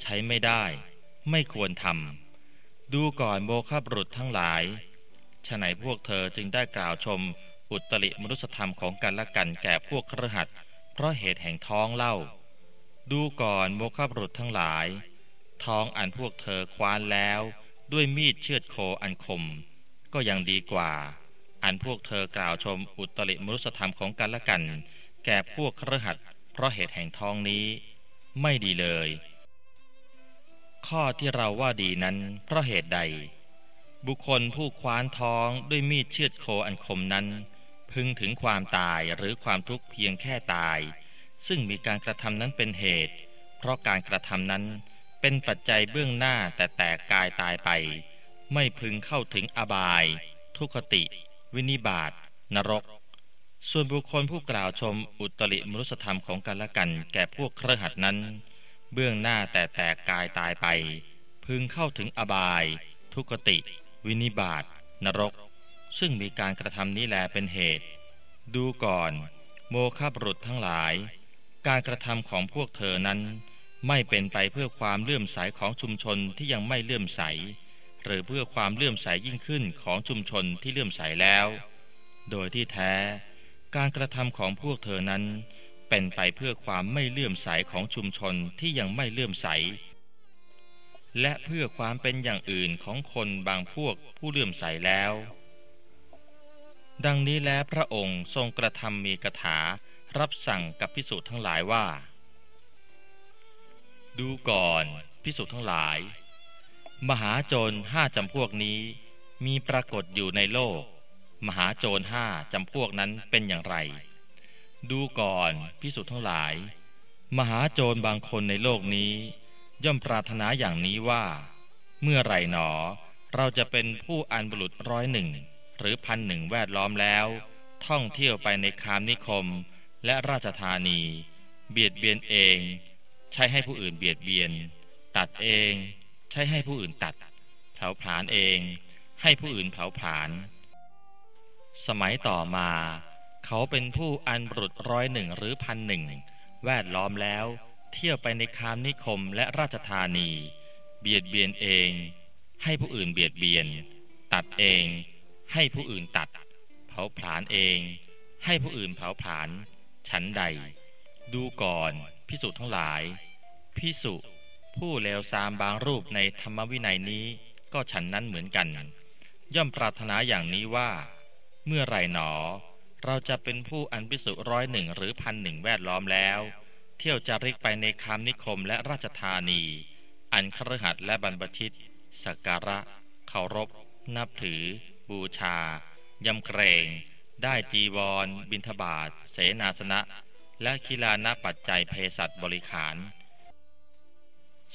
ใช้ไม่ได้ ไม่ควรทำดูก่อนโมฆะบุรุษทั้งหลายฉะไหนพวกเธอจึงได้กล่าวชมอุตริมนุสธรรมของกันและกันแก่พวกครหัสเพราะเหตุแห่งท้องเล่า ดูก่อนโมฆะบุรุษทั้งหลายท้องอันพวกเธอคว้านแล้ว ด้วยมีดเชือดโคอันคม ก็ยังดีกว่า อันพวกเธอกล่าวชมอุตริมนุสธรรมของกันและกัน แก่พวกครหัสเพราะเหตุแห่งท้องนี้ ไม่ดีเลย ข้อที่เราว่าดีนั้น เพราะเหตุใด บุคคลผู้คว้านท้องด้วยมีดเชือดโคอันคมนั้น พึงถึงความตายหรือความทุกข์เพียงแค่ตาย ซึ่งมีการกระทำนั้นเป็นเหตุ เพราะการกระทำนั้นเป็นปัจจัยเบื้องหน้าแต่แตกกายตายไป ไม่พึงเข้าถึงอบาย ทุคติ วินิบาตนรก ส่วนบุคคลผู้กล่าวชมอุตริมรุสธรรมของกันและกันแก่พวกเครือหัดนั้น เบื้องหน้าแต่แตกกายตายไป พึงเข้าถึงอบาย ทุกติ วินิบาตนรก ซึ่งมีการกระทำนี้แลเป็นเหตุ ดูก่อน โมฆะบุรุษทั้งหลาย การกระทำของพวกเธอนั้น ไม่เป็นไปเพื่อความเลื่อมใสของชุมชนที่ยังไม่เลื่อมใส หรือเพื่อความเลื่อมใสยิ่งขึ้นของชุมชนที่เลื่อมใสแล้ว โดยที่แท้ การกระทำของพวกเธอนั้น เป็นไปเพื่อความไม่เลื่อมใสของชุมชนที่ยังไม่เลื่อมใส และเพื่อความเป็นอย่างอื่นของคนบางพวกผู้เลื่อมใสแล้ว ดังนี้แล้วพระองค์ทรงกระทำมีกถา รับสั่งกับพิสุทั้งหลายว่า ดูก่อนพิสุทั้งหลาย มหาโจรห้าจำพวกนี้มีปรากฏอยู่ในโลก มหาโจรห้าจำพวกนั้นเป็นอย่างไร ดูก่อนพิสุทั้งหลาย มหาโจรบางคนในโลกนี้ ย่อมปรารถนาอย่างนี้ว่า เมื่อไรหนอ เราจะเป็นผู้อันบุรุษร้อยหนึ่งหรือพันหนึ่งแวดล้อมแล้ว ท่องเที่ยวไปในคามนิคม และราชธานี เบียดเบียนเอง ใช้ให้ผู้อื่นเบียดเบียน ตัดเอง ใช้ให้ผู้อื่นตัด เผาผลาญเอง ให้ผู้อื่นเผาผลาญสมัยต่อมา เขาเป็นผู้อันบรุษร้อยหนึ่งหรือพันหนึ่งแวดล้อมแล้ว เที่ยวไปในคามนิคมและราชธานี เบียดเบียนเอง ให้ผู้อื่นเบียดเบียน ตัดเอง ให้ผู้อื่นตัด เผาผลาญเอง ให้ผู้อื่นเผาผลาญ ฉันใด ดูก่อนพิสุทั้งหลาย พิสุผู้เลวทรามบางรูปในธรรมวินัยนี้ก็ฉันนั้นเหมือนกัน ย่อมปรารถนาอย่างนี้ว่า เมื่อไรหนอ เราจะเป็นผู้อันพิสุร้อยหนึ่งหรือพันหนึ่งแวดล้อมแล้ว เที่ยวจาริกไปในคามนิคมและราชธานี อันครหัสและบรรพชิตสักการะเคารพ นับถือ บูชายำเกรง ได้จีวร บิณฑบาตเสนาสนะ และกีฬานปัจจัยเภสัชบริขาร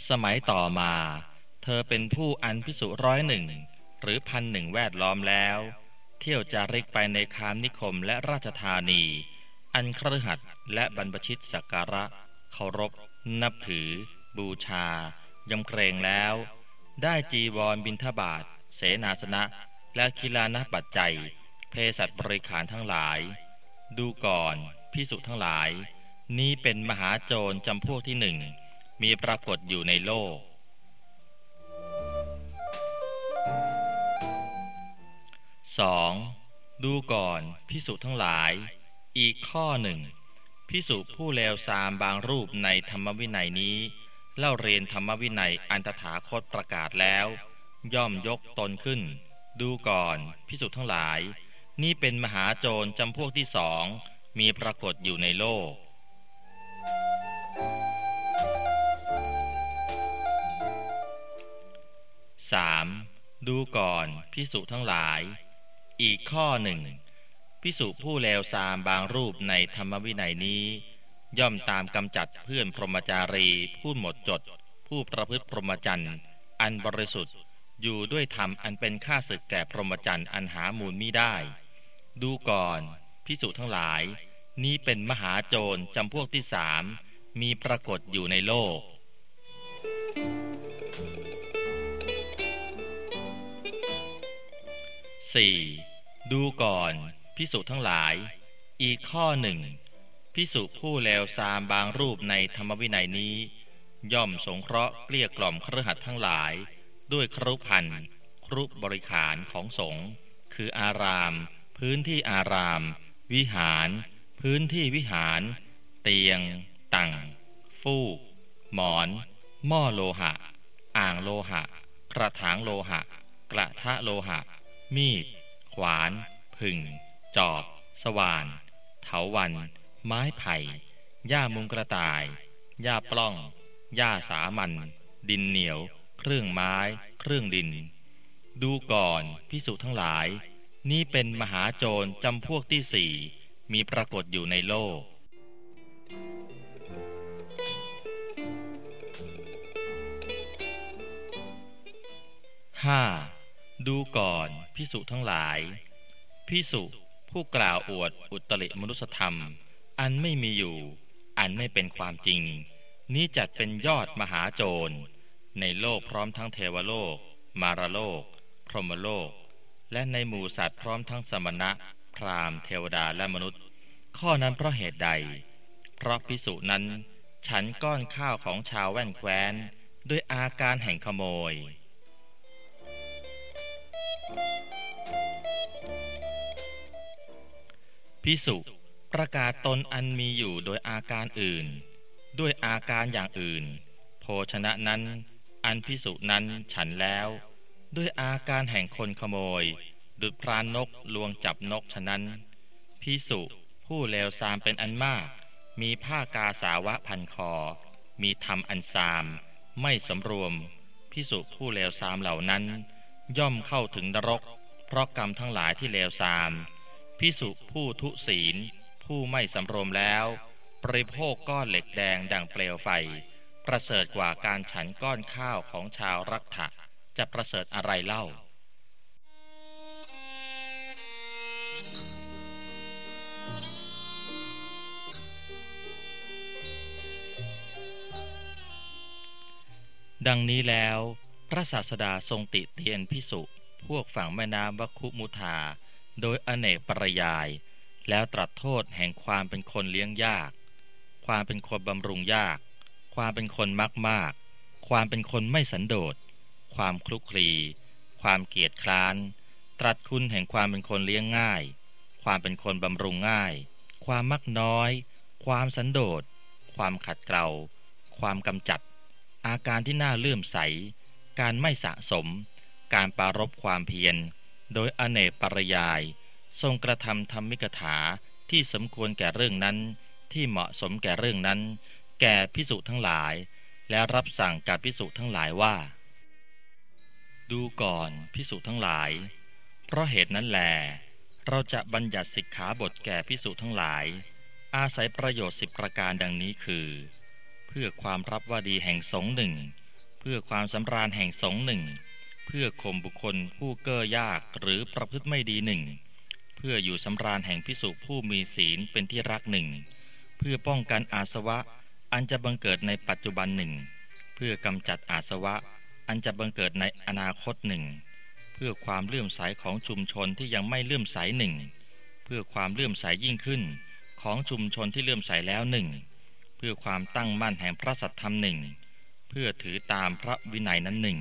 สมัยต่อมา เธอเป็นผู้อันพิสุร้อยหนึ่ง หรือพันหนึ่งแวดล้อมแล้ว เที่ยวจาริกไปในคามนิคมและราชธานี อันครหัดและบรรพชิตสักการะ เคารพ นับถือ บูชา ยำเกรงแล้ว ได้จีวรบินทบาท เสนาสนะ และกีฬานปัจจัย เภสัชบริขารทั้งหลาย ดูก่อนพิสุทั้งหลาย นี้เป็นมหาโจรจำพวกที่หนึ่ง มีปรากฏอยู่ในโลก 2. ดูก่อนพิสุทั้งหลาย อีกข้อหนึ่งพิสุผู้เลวทรามบางรูปในธรรมวินัยนี้ เล่าเรียนธรรมวินัยอันตถาคตประกาศแล้ว ย่อมยกตนขึ้น ดูก่อนพิสุทั้งหลาย นี่เป็นมหาโจรจำพวกที่สองมีปรากฏอยู่ในโลก 3. ดูก่อนพิสุทั้งหลาย อีกข้อหนึ่งพิสุผู้เลวทรามบางรูปในธรรมวินัยนี้ ย่อมตามกำจัดเพื่อนพรหมจารีผู้หมดจด ผู้ประพฤติพรหมจรรย์อันบริสุทธิ์อยู่ด้วยธรรมอันเป็นค่าศึกแก่พรหมจรรย์อันหามูลมิได้ ดูก่อนพิสุทั้งหลาย นี้เป็นมหาโจรจำพวกที่สามมีปรากฏอยู่ในโลก 4. ดูก่อนพิสุทั้งหลาย อีกข้อหนึ่งพิสุผู้เลวซามบางรูปในธรรมวินัยนี้ ย่อมสงเคราะห์เกลี้ยกล่อมครหัสทั้งหลาย ด้วยครุพันครุบริขารของสงฆ์คืออาราม พื้นที่อาราม วิหาร พื้นที่วิหาร เตียง ตังฟูก หมอน หม้อโลหะ อ่างโลหะ กระถางโลหะ กระทะโลหะ มีด ขวาน ผึ่ง จอบ สว่าน เถาวัน ไม้ไผ่ หญ้ามุงกระต่าย หญ้าปล้อง หญ้าสามัญดินเหนียว เครื่องไม้ เครื่องดิน ดูก่อนพิสุทั้งหลาย นี่เป็นมหาโจรจำพวกที่สี่มีปรากฏอยู่ในโลก 5. ดูก่อนพิสุทั้งหลาย พิสุผู้กล่าวอวดอุตริมนุสธรรม อันไม่มีอยู่ อันไม่เป็นความจริง นี้จัดเป็นยอดมหาโจร ในโลกพร้อมทั้งเทวโลก มารโลก พรหมโลก และในหมู่สัตว์พร้อมทั้งสมณะ พราหมณ์เทวดาและมนุษย์ ข้อนั้นเพราะเหตุใด เพราะพิสุนั้น ฉันก้อนข้าวของชาวแว่นแคว้น ด้วยอาการแห่งขโมย พิสุประกาศตนอันมีอยู่โดยอาการอื่น ด้วยอาการอย่างอื่น โภชนะนั้น อันพิสุนั้นฉันแล้ว ด้วยอาการแห่งคนขโมย ดุดพรานนกลวงจับนกฉะนั้นพิสุผู้เลวซามเป็นอันมาก มีผ้ากาสาวะพันคอ มีธรรมอันซาม ไม่สำรวมพิสุผู้เลวซามเหล่านั้น ย่อมเข้าถึงนรก เพราะกรรมทั้งหลายที่เลวซามพิสุผู้ทุศีล ผู้ไม่สำรวมแล้วปริโภคก้อนเหล็กแดงดังเปลวไฟ ประเสริฐกว่าการฉันก้อนข้าวของชาวรักถะ จะประเสริฐอะไรเล่า ดังนี้แล้ว พระศาสดาทรงติเตียนพิสุพวกฝั่งแม่น้ำวัคคุมุธา โดยอเนกปรยาย แล้วตรัสโทษแห่งความเป็นคนเลี้ยงยาก ความเป็นคนบำรุงยาก ความเป็นคนมากมาก ความเป็นคนไม่สันโดษ ความคลุกคลี ความเกียจคร้าน ตรัสคุณแห่งความเป็นคนเลี้ยงง่าย ความเป็นคนบำรุงง่าย ความมักน้อย ความสันโดษ ความขัดเกลา ความกำจัด อาการที่น่าเลื่อมใส การไม่สะสม การปรารบความเพียร โดยอเนกปรยาย ทรงกระทำธรรมิกถาที่สมควรแก่เรื่องนั้น ที่เหมาะสมแก่เรื่องนั้น แก่พิสุทั้งหลาย และรับสั่งกับพิสุทั้งหลายว่า ดูก่อนพิสุทั้งหลาย เพราะเหตุนั้นแล เราจะบัญญัติสิกขาบทแก่พิสุทั้งหลาย อาศัยประโยชน์สิบประการดังนี้คือ เพื่อความรับว่าดีแห่งสงหนึ่ง เพื่อความสำราญแห่งสงหนึ่ง เพื่อข่มบุคคลผู้เก้อยากหรือประพฤติไม่ดีหนึ่ง เพื่ออยู่สำราญแห่งพิสุผู้มีศีลเป็นที่รักหนึ่ง เพื่อป้องกันอาสวะอันจะบังเกิดในปัจจุบันหนึ่ง เพื่อกำจัดอาสวะ อันจะบังเกิดในอนาคตหนึ่ง เพื่อความเลื่อมใสของชุมชนที่ยังไม่เลื่อมใสหนึ่ง เพื่อความเลื่อมใสยิ่งขึ้น ของชุมชนที่เลื่อมใสแล้วหนึ่ง เพื่อความตั้งมั่นแห่งพระสัทธรรมหนึ่ง เพื่อถือตามพระวินัยนั้นหนึ่ง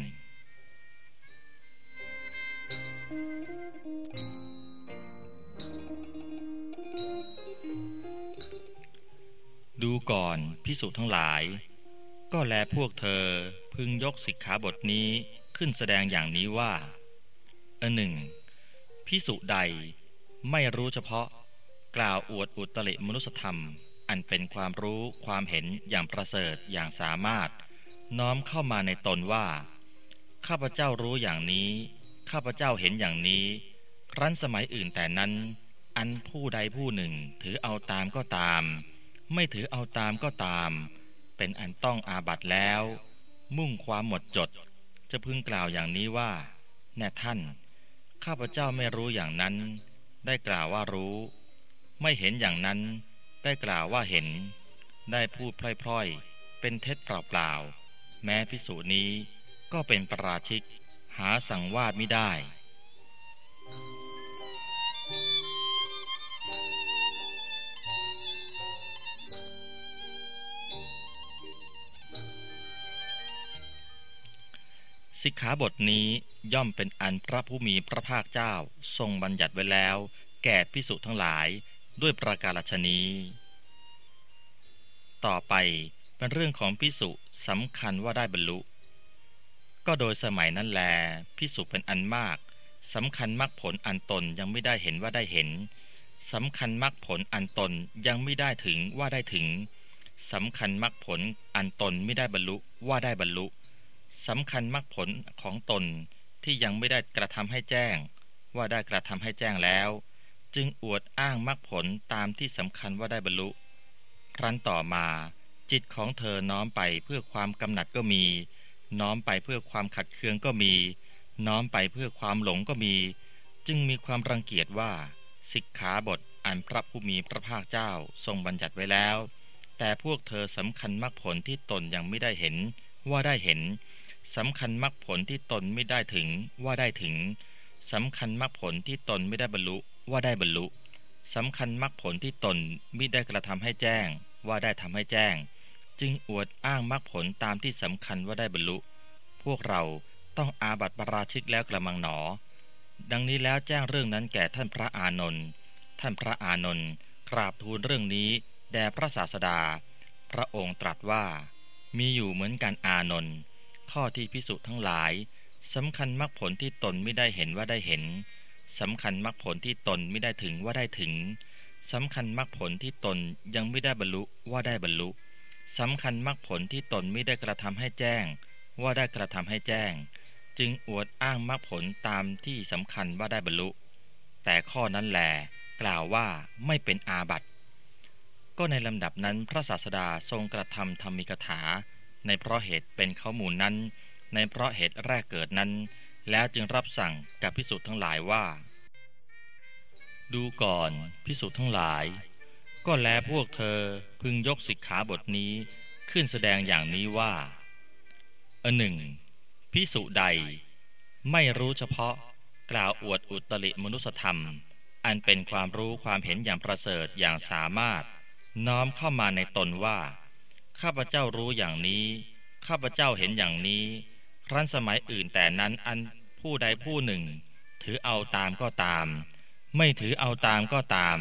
ดูก่อนพิสุทั้งหลาย ก็แลพวกเธอ พึงยกสิกขาบทนี้ขึ้นแสดงอย่างนี้ว่าอันหนึ่งพิสุใดไม่รู้เฉพาะ กล่าวอวดอุตริมนุสธรรม อันเป็นความรู้ความเห็นอย่างประเสริฐอย่างสามารถ น้อมเข้ามาในตนว่า ข้าพเจ้ารู้อย่างนี้ ข้าพเจ้าเห็นอย่างนี้ ครั้นสมัยอื่นแต่นั้น อันผู้ใดผู้หนึ่งถือเอาตามก็ตาม ไม่ถือเอาตามก็ตาม เป็นอันต้องอาบัตแล้ว มุ่งความหมดจด จะพึงกล่าวอย่างนี้ว่า แน่ท่าน ข้าพเจ้าไม่รู้อย่างนั้น ได้กล่าวว่ารู้ ไม่เห็นอย่างนั้น ได้กล่าวว่าเห็น ได้พูดพล่อยๆ เป็นเท็จเปล่าๆ แม้พิสูจนี้ก็เป็นประราชิก หาสังวาสไม่ได้「 สิกขาบทนี้ย่อมเป็นอันพระผู้มีพระภาคเจ้าทรงบัญญัติไว้แล้ว แก่พิสุทั้งหลายด้วยประกาศชนีต่อไปเป็นเรื่องของพิสุสำคัญว่าได้บรรลุ ก็โดยสมัยนั้นแลพิสุเป็นอันมากสำคัญมรรคผลอันตนยังไม่ได้เห็นว่าได้เห็นสำคัญมรรคผลอันตนยังไม่ได้ถึงว่าได้ถึงสำคัญมรรคผลอันตนไม่ได้บรรลุว่าได้บรรลุ สำคัญมรรคผลของตนที่ยังไม่ได้กระทำให้แจ้ง ว่าได้กระทำให้แจ้งแล้ว จึงอวดอ้างมรรคผลตามที่สำคัญว่าได้บรรลุ ครั้นต่อมา จิตของเธอน้อมไปเพื่อความกำหนัดก็มี น้อมไปเพื่อความขัดเคืองก็มี น้อมไปเพื่อความหลงก็มี จึงมีความรังเกียจว่าสิกขาบทอันพระผู้มีพระภาคเจ้าทรงบัญญัติไว้แล้ว แต่พวกเธอสำคัญมรรคผลที่ตนยังไม่ได้เห็นว่าได้เห็น สำคัญมรรคผลที่ตนไม่ได้ถึงว่าได้ถึงสำคัญมรรคผลที่ตนไม่ได้บรรลุว่าได้บรรลุสำคัญมรรคผลที่ตนไม่ได้กระทำให้แจ้ง ว่าได้ทำให้แจ้ง จึงอวดอ้างมรรคผลตามที่สำคัญว่าได้บรรลุ พวกเราต้องอาบัติปราชิกแล้วกระมังหนอ ดังนี้แล้วแจ้งเรื่องนั้นแก่ท่านพระอานนท์ท่านพระอานนท์กราบทูลเรื่องนี้แด่พระศาสดา พระองค์ตรัสว่า มีอยู่เหมือนกันอานนท์ ข้อที่พิสุทั้งหลายสำคัญมรรคผลที่ตนไม่ได้เห็นว่าได้เห็นสำคัญมรรคผลที่ตนไม่ได้ถึงว่าได้ถึงสำคัญมรรคผลที่ตนยังไม่ได้บรรลุว่าได้บรรลุสำคัญมรรคผลที่ตนไม่ได้กระทำให้แจ้ง ว่าได้กระทำให้แจ้ง จึงอวดอ้างมรรคผลตามที่สำคัญว่าได้บรรลุ แต่ข้อนั้นแหลกล่าวว่าไม่เป็นอาบัติ ก็ในลำดับนั้นพระศาสดาทรงกระทำธรรมิกถา ในเพราะเหตุเป็นข้อมูลนั้น ในเพราะเหตุแรกเกิดนั้น แล้วจึงรับสั่งกับพิสุทธ์ทั้งหลายว่า ดูก่อนพิสุทธ์ทั้งหลาย ก็แลพวกเธอพึงยกสิกขาบทนี้ขึ้นแสดงอย่างนี้ว่าอันหนึ่งพิสุใด ไม่รู้เฉพาะกล่าวอวดอุตริมนุสธรรม อันเป็นความรู้ความเห็นอย่างประเสริฐอย่างสามารถ น้อมเข้ามาในตนว่า ข้าพเจ้ารู้อย่างนี้ ข้าพเจ้าเห็นอย่างนี้ ครั้นสมัยอื่นแต่นั้นอันผู้ใดผู้หนึ่ง ถือเอาตามก็ตาม ไม่ถือเอาตามก็ตาม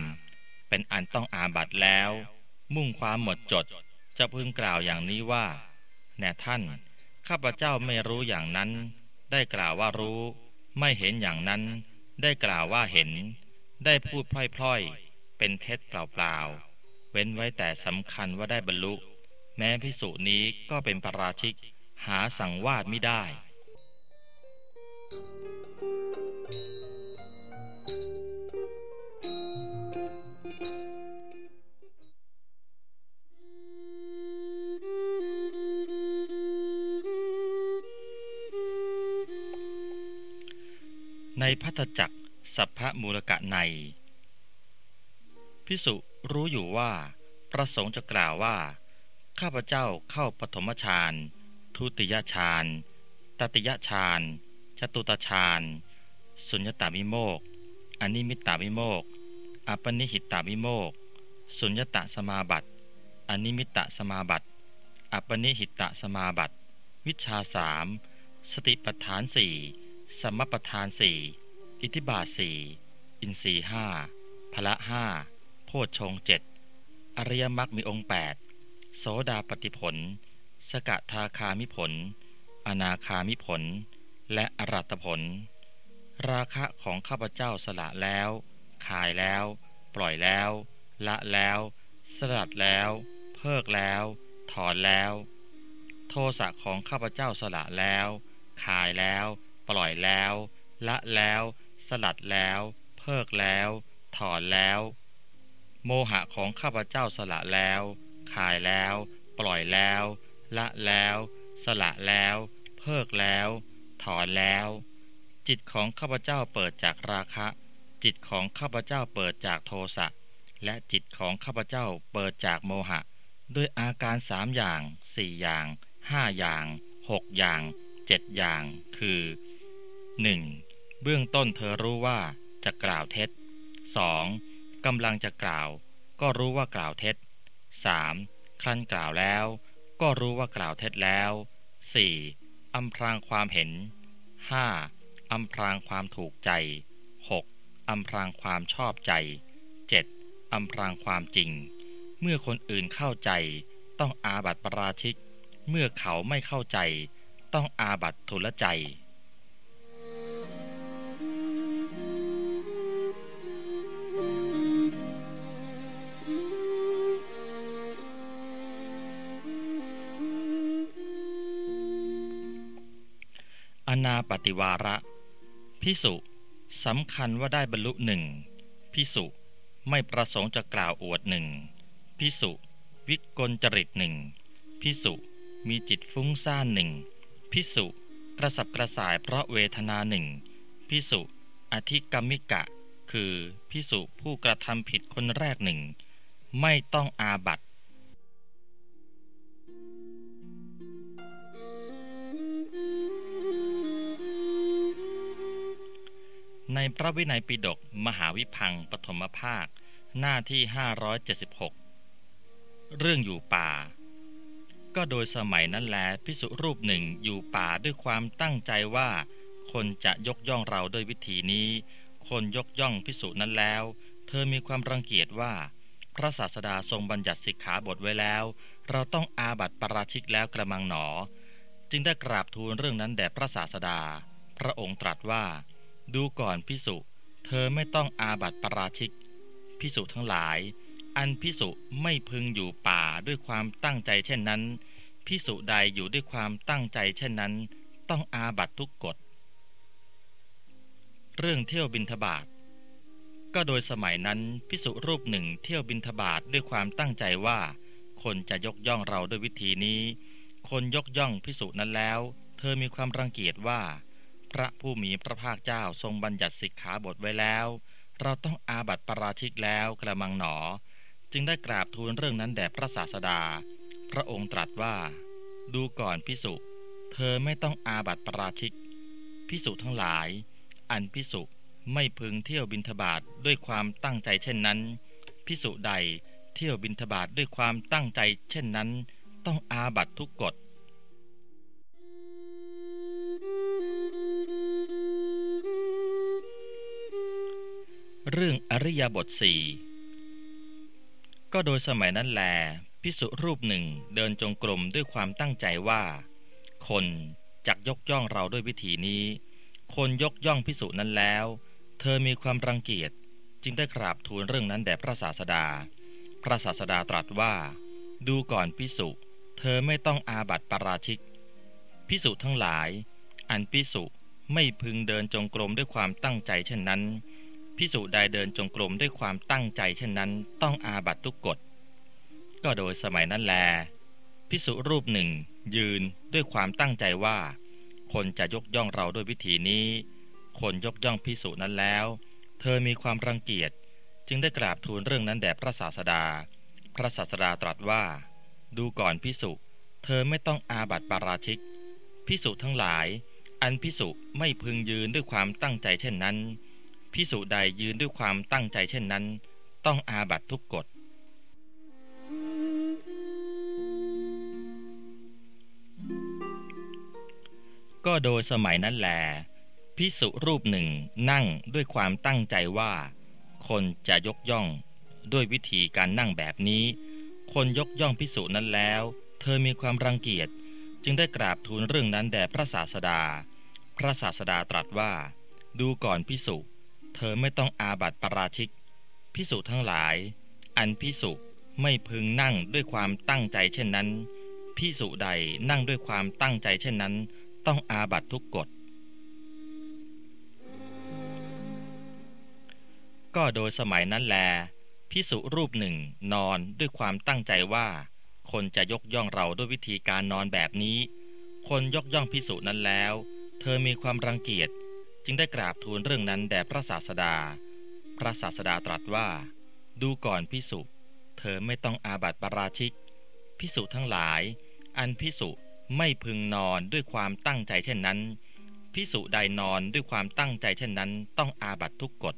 เป็นอันต้องอาบัตแล้ว มุ่งความหมดจดจะพึงกล่าวอย่างนี้ว่า แน่ท่าน ข้าพเจ้าไม่รู้อย่างนั้น ได้กล่าวว่ารู้ ไม่เห็นอย่างนั้น ได้กล่าวว่าเห็น ได้พูดพล่อยๆ เป็นเท็จเปล่าๆ เว้นไว้แต่สำคัญว่าได้บรรลุ แม้พิสุนี้ก็เป็นปราชิกหาสังวาสไม่ได้ ในพัทธจักรสัพพมูลกะนัยภิกษุรู้อยู่ว่า ประสงค์จะกล่าวว่า ข้าพเจ้าเข้าปฐมฌาน ทุติยฌาน ตติยฌาน จตุตถฌาน สุญญตวิโมกข์อนิมิตตวิโมกข์อัปปณิหิตวิโมกข์สุญญตสมาบัติอนิมิตตสมาบัติอัปปณิหิตสมาบัติ วิชาสามสติปัฏฐานสี่สมปัฏฐานสี่อิทิบาทสี่อินทรีห้าพละห้าโพชฌงเจ็ดอริยมรรคมีองค์แปด โสดาปฏิผล สกทาคามิผล อนาคามิผล และอรัตผล ราคะของข้าพเจ้าสละแล้ว ขายแล้ว ปล่อยแล้ว ละแล้ว สลัดแล้ว เพิกแล้ว ถอนแล้ว โทสะของข้าพเจ้าสละแล้ว ขายแล้ว ปล่อยแล้ว ละแล้ว สลัดแล้ว เพิกแล้ว ถอนแล้ว โมหะของข้าพเจ้าสละแล้ว คายแล้ว ปล่อยแล้ว ละแล้ว สละแล้ว เพิกแล้ว ถอนแล้ว จิตของข้าพเจ้าเปิดจากราคะ จิตของข้าพเจ้าเปิดจากโทสะและจิตของข้าพเจ้าเปิดจากโมหะ ด้วยอาการสามอย่างสี่อย่างห้าอย่างหกอย่างเจ็ดอย่าง คือ 1. เบื้องต้นเธอรู้ว่าจะกล่าวเท็จ 2. กำลังจะกล่าว ก็รู้ว่ากล่าวเท็จ 3. ครั้นกล่าวแล้ว ก็รู้ว่ากล่าวเท็จแล้ว 4. ออำพรางความเห็น 5. อำพรางความถูกใจ 6. อำพรางความชอบใจ 7. อำพรางความจริง เมื่อคนอื่นเข้าใจ ต้องอาบัติปราชิก เมื่อเขาไม่เข้าใจ ต้องอาบัติทุลใจ อนาปฏิวาระ พิสุสำคัญว่าได้บรรลุหนึ่งพิสุไม่ประสงค์จะกล่าวอวดหนึ่งพิสุวิกลจริตหนึ่งพิสุมีจิตฟุ้งซ่านหนึ่งพิสุกระสับกระส่ายเพราะเวทนาหนึ่งพิสุอธิกรรมิกะ คือพิสุผู้กระทำผิดคนแรกหนึ่งไม่ต้องอาบัต ในพระวินัยปิฎกมหาวิพังปฐมภาค หน้าที่ 576 เรื่องอยู่ป่า ก็โดยสมัยนั้นแลพิสุรูปหนึ่งอยู่ป่าด้วยความตั้งใจว่า คนจะยกย่องเราด้วยวิธีนี้ คนยกย่องพิสุนั้นแล้ว เธอมีความรังเกียจว่า พระศาสดาทรงบัญญัติสิกขาบทไว้แล้ว เราต้องอาบัติปราชิกแล้วกระมังหนอ จึงได้กราบทูลเรื่องนั้นแด่พระศาสดา พระองค์ตรัสว่า ดูก่อนพิสุเธอไม่ต้องอาบัติปราชิกพิสุทั้งหลาย อันพิสุไม่พึงอยู่ป่าด้วยความตั้งใจเช่นนั้นพิสุใดอยู่ด้วยความตั้งใจเช่นนั้น ต้องอาบัตทุกกฎ เรื่องเที่ยวบินทบาทก็โดยสมัยนั้นพิสุรูปหนึ่งเที่ยวบินทบาทด้วยความตั้งใจว่า คนจะยกย่องเราด้วยวิธีนี้ คนยกย่องพิสุนั้นแล้ว เธอมีความรังเกียจว่า ระผู้มีพระภาคเจ้าทรงบัญญัติสิกขาบทไว้แล้ว เราต้องอาบัติปราชิกแล้วกระมังหนอ จึงได้กราบทูลเรื่องนั้นแด่พระศาสดา พระองค์ตรัสว่า ดูก่อนพิสุเธอไม่ต้องอาบัติปราชิกพิสุทั้งหลาย อันพิสุไม่พึงเที่ยวบินทบาทด้วยความตั้งใจเช่นนั้นพิสุใดเที่ยวบินทบาทด้วยความตั้งใจเช่นนั้น ต้องอาบัตทุกกฎ เรื่องอริยบทสี่ก็โดยสมัยนั้นแลพิสุรูปหนึ่งเดินจงกรมด้วยความตั้งใจว่า คนจักยกย่องเราด้วยวิธีนี้ คนยกย่องพิสุนั้นแล้ว เธอมีความรังเกียจจึงได้กราบทูลเรื่องนั้นแด่พระศาสดา พระศาสดาตรัสว่า ดูก่อนพิสุเธอไม่ต้องอาบัติปาราชิกพิสุทั้งหลาย อันพิสุไม่พึงเดินจงกรมด้วยความตั้งใจเช่นนั้น พิสุใดเดินจงกรมด้วยความตั้งใจเช่นนั้น ต้องอาบัตทุกกฎ ก็โดยสมัยนั้นแล พิสุรูปหนึ่ง ยืนด้วยความตั้งใจว่า คนจะยกย่องเราด้วยวิธีนี้ คนยกย่องพิสุนั้นแล้ว เธอมีความรังเกียจ จึงได้กราบทูลเรื่องนั้นแด่พระศาสดา พระศาสดาตรัสว่า ดูก่อนพิสุเธอไม่ต้องอาบัติปาราชิกพิสุทั้งหลาย อันพิสุไม่พึงยืนด้วยความตั้งใจเช่นนั้น พิสุใดยืนด้วยความตั้งใจเช่นนั้น ต้องอาบัตทุกกฎ ก็โดยสมัยนั้นแหลพิสุรูปหนึ่งนั่งด้วยความตั้งใจว่า คนจะยกย่อง ด้วยวิธีการนั่งแบบนี้ คนยกย่องพิสุนั้นแล้ว เธอมีความรังเกียจ จึงได้กราบทูลเรื่องนั้นแด่พระศาสดา พระศาสดาตรัสว่า ดูก่อนพิสุ เธอไม่ต้องอาบัติปราชิก พิสุทั้งหลาย อันพิสุไม่พึงนั่งด้วยความตั้งใจเช่นนั้นพิสุใดนั่งด้วยความตั้งใจเช่นนั้น ต้องอาบัตทุกกฎ ก็โดยสมัยนั้นแลพิสุรูปหนึ่งนอนด้วยความตั้งใจว่า คนจะยกย่องเราด้วยวิธีการนอนแบบนี้ คนยกย่องพิสุนั้นแล้ว เธอมีความรังเกียจ จึงได้กราบทูลเรื่องนั้นแด่พระศาสดา พระศาสดาตรัสว่า ดูก่อนพิสุเธอไม่ต้องอาบัติปาราชิก พิสุทั้งหลาย อันพิสุไม่พึงนอนด้วยความตั้งใจเช่นนั้น พิสุใดนอนด้วยความตั้งใจเช่นนั้น ต้องอาบัตทุกกฎ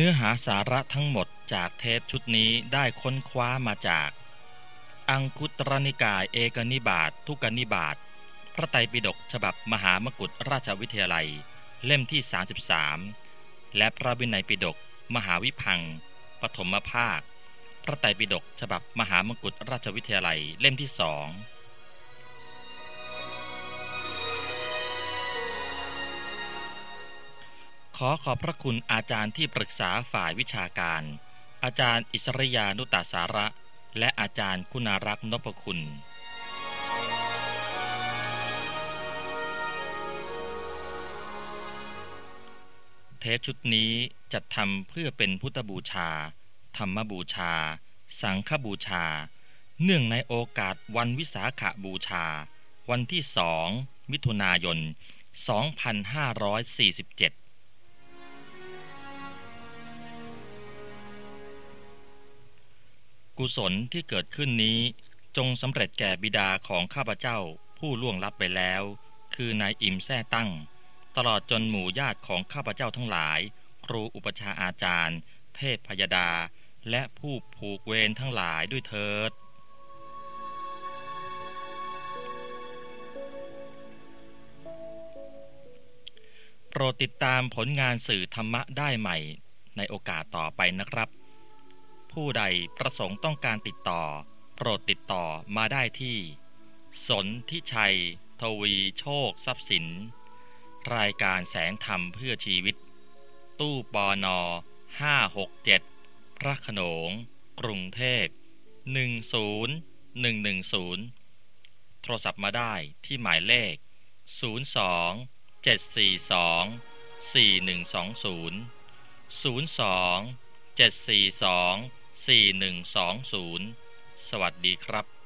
เนื้อหาสาระทั้งหมดจากเทปชุดนี้ได้ค้นคว้ามาจาก อังคุตรนิกายเอกนิบาตทุกนิบาตพระไตรปิฎกฉบับมหามกุฏราชวิทยาลัย เล่มที่ 33 และพระวินัยปิฎกมหาวิพังปฐมภาค พระไตรปิฎกฉบับมหามกุฏราชวิทยาลัยเล่มที่สอง ขอขอบพระคุณอาจารย์ที่ปรึกษาฝ่ายวิชาการ อาจารย์อิสริยานุตาสาระ และอาจารย์คุณารักษ์นพคุณ เทปชุดนี้จัดทำเพื่อเป็นพุทธบูชา ธรรมบูชา สังฆบูชา เนื่องในโอกาสวันวิสาขบูชา วันที่สองมิถุนายน 2547 กุศลที่เกิดขึ้นนี้จงสำเร็จแก่บิดาของข้าพเจ้าผู้ล่วงลับไปแล้ว คือนายอิมแท้ตั้ง ตลอดจนหมู่ญาติของข้าพเจ้าทั้งหลาย ครูอุปชาอาจารย์ เทพพยดา และผู้ผูกเวรทั้งหลายด้วยเถิด โปรดติดตามผลงานสื่อธรรมะได้ใหม่ในโอกาสต่อไปนะครับ ผู้ใดประสงค์ต้องการติดต่อ โปรดติดต่อมาได้ที่ สนทิชัย ทวีโชคทรัพย์สิน รายการแสงธรรมเพื่อชีวิต ตู้ปอนอ567 พระขนง กรุงเทพ 10110 โทรศัพท์มาได้ที่หมายเลข 02 742 4120 02 742 4120 สวัสดีครับ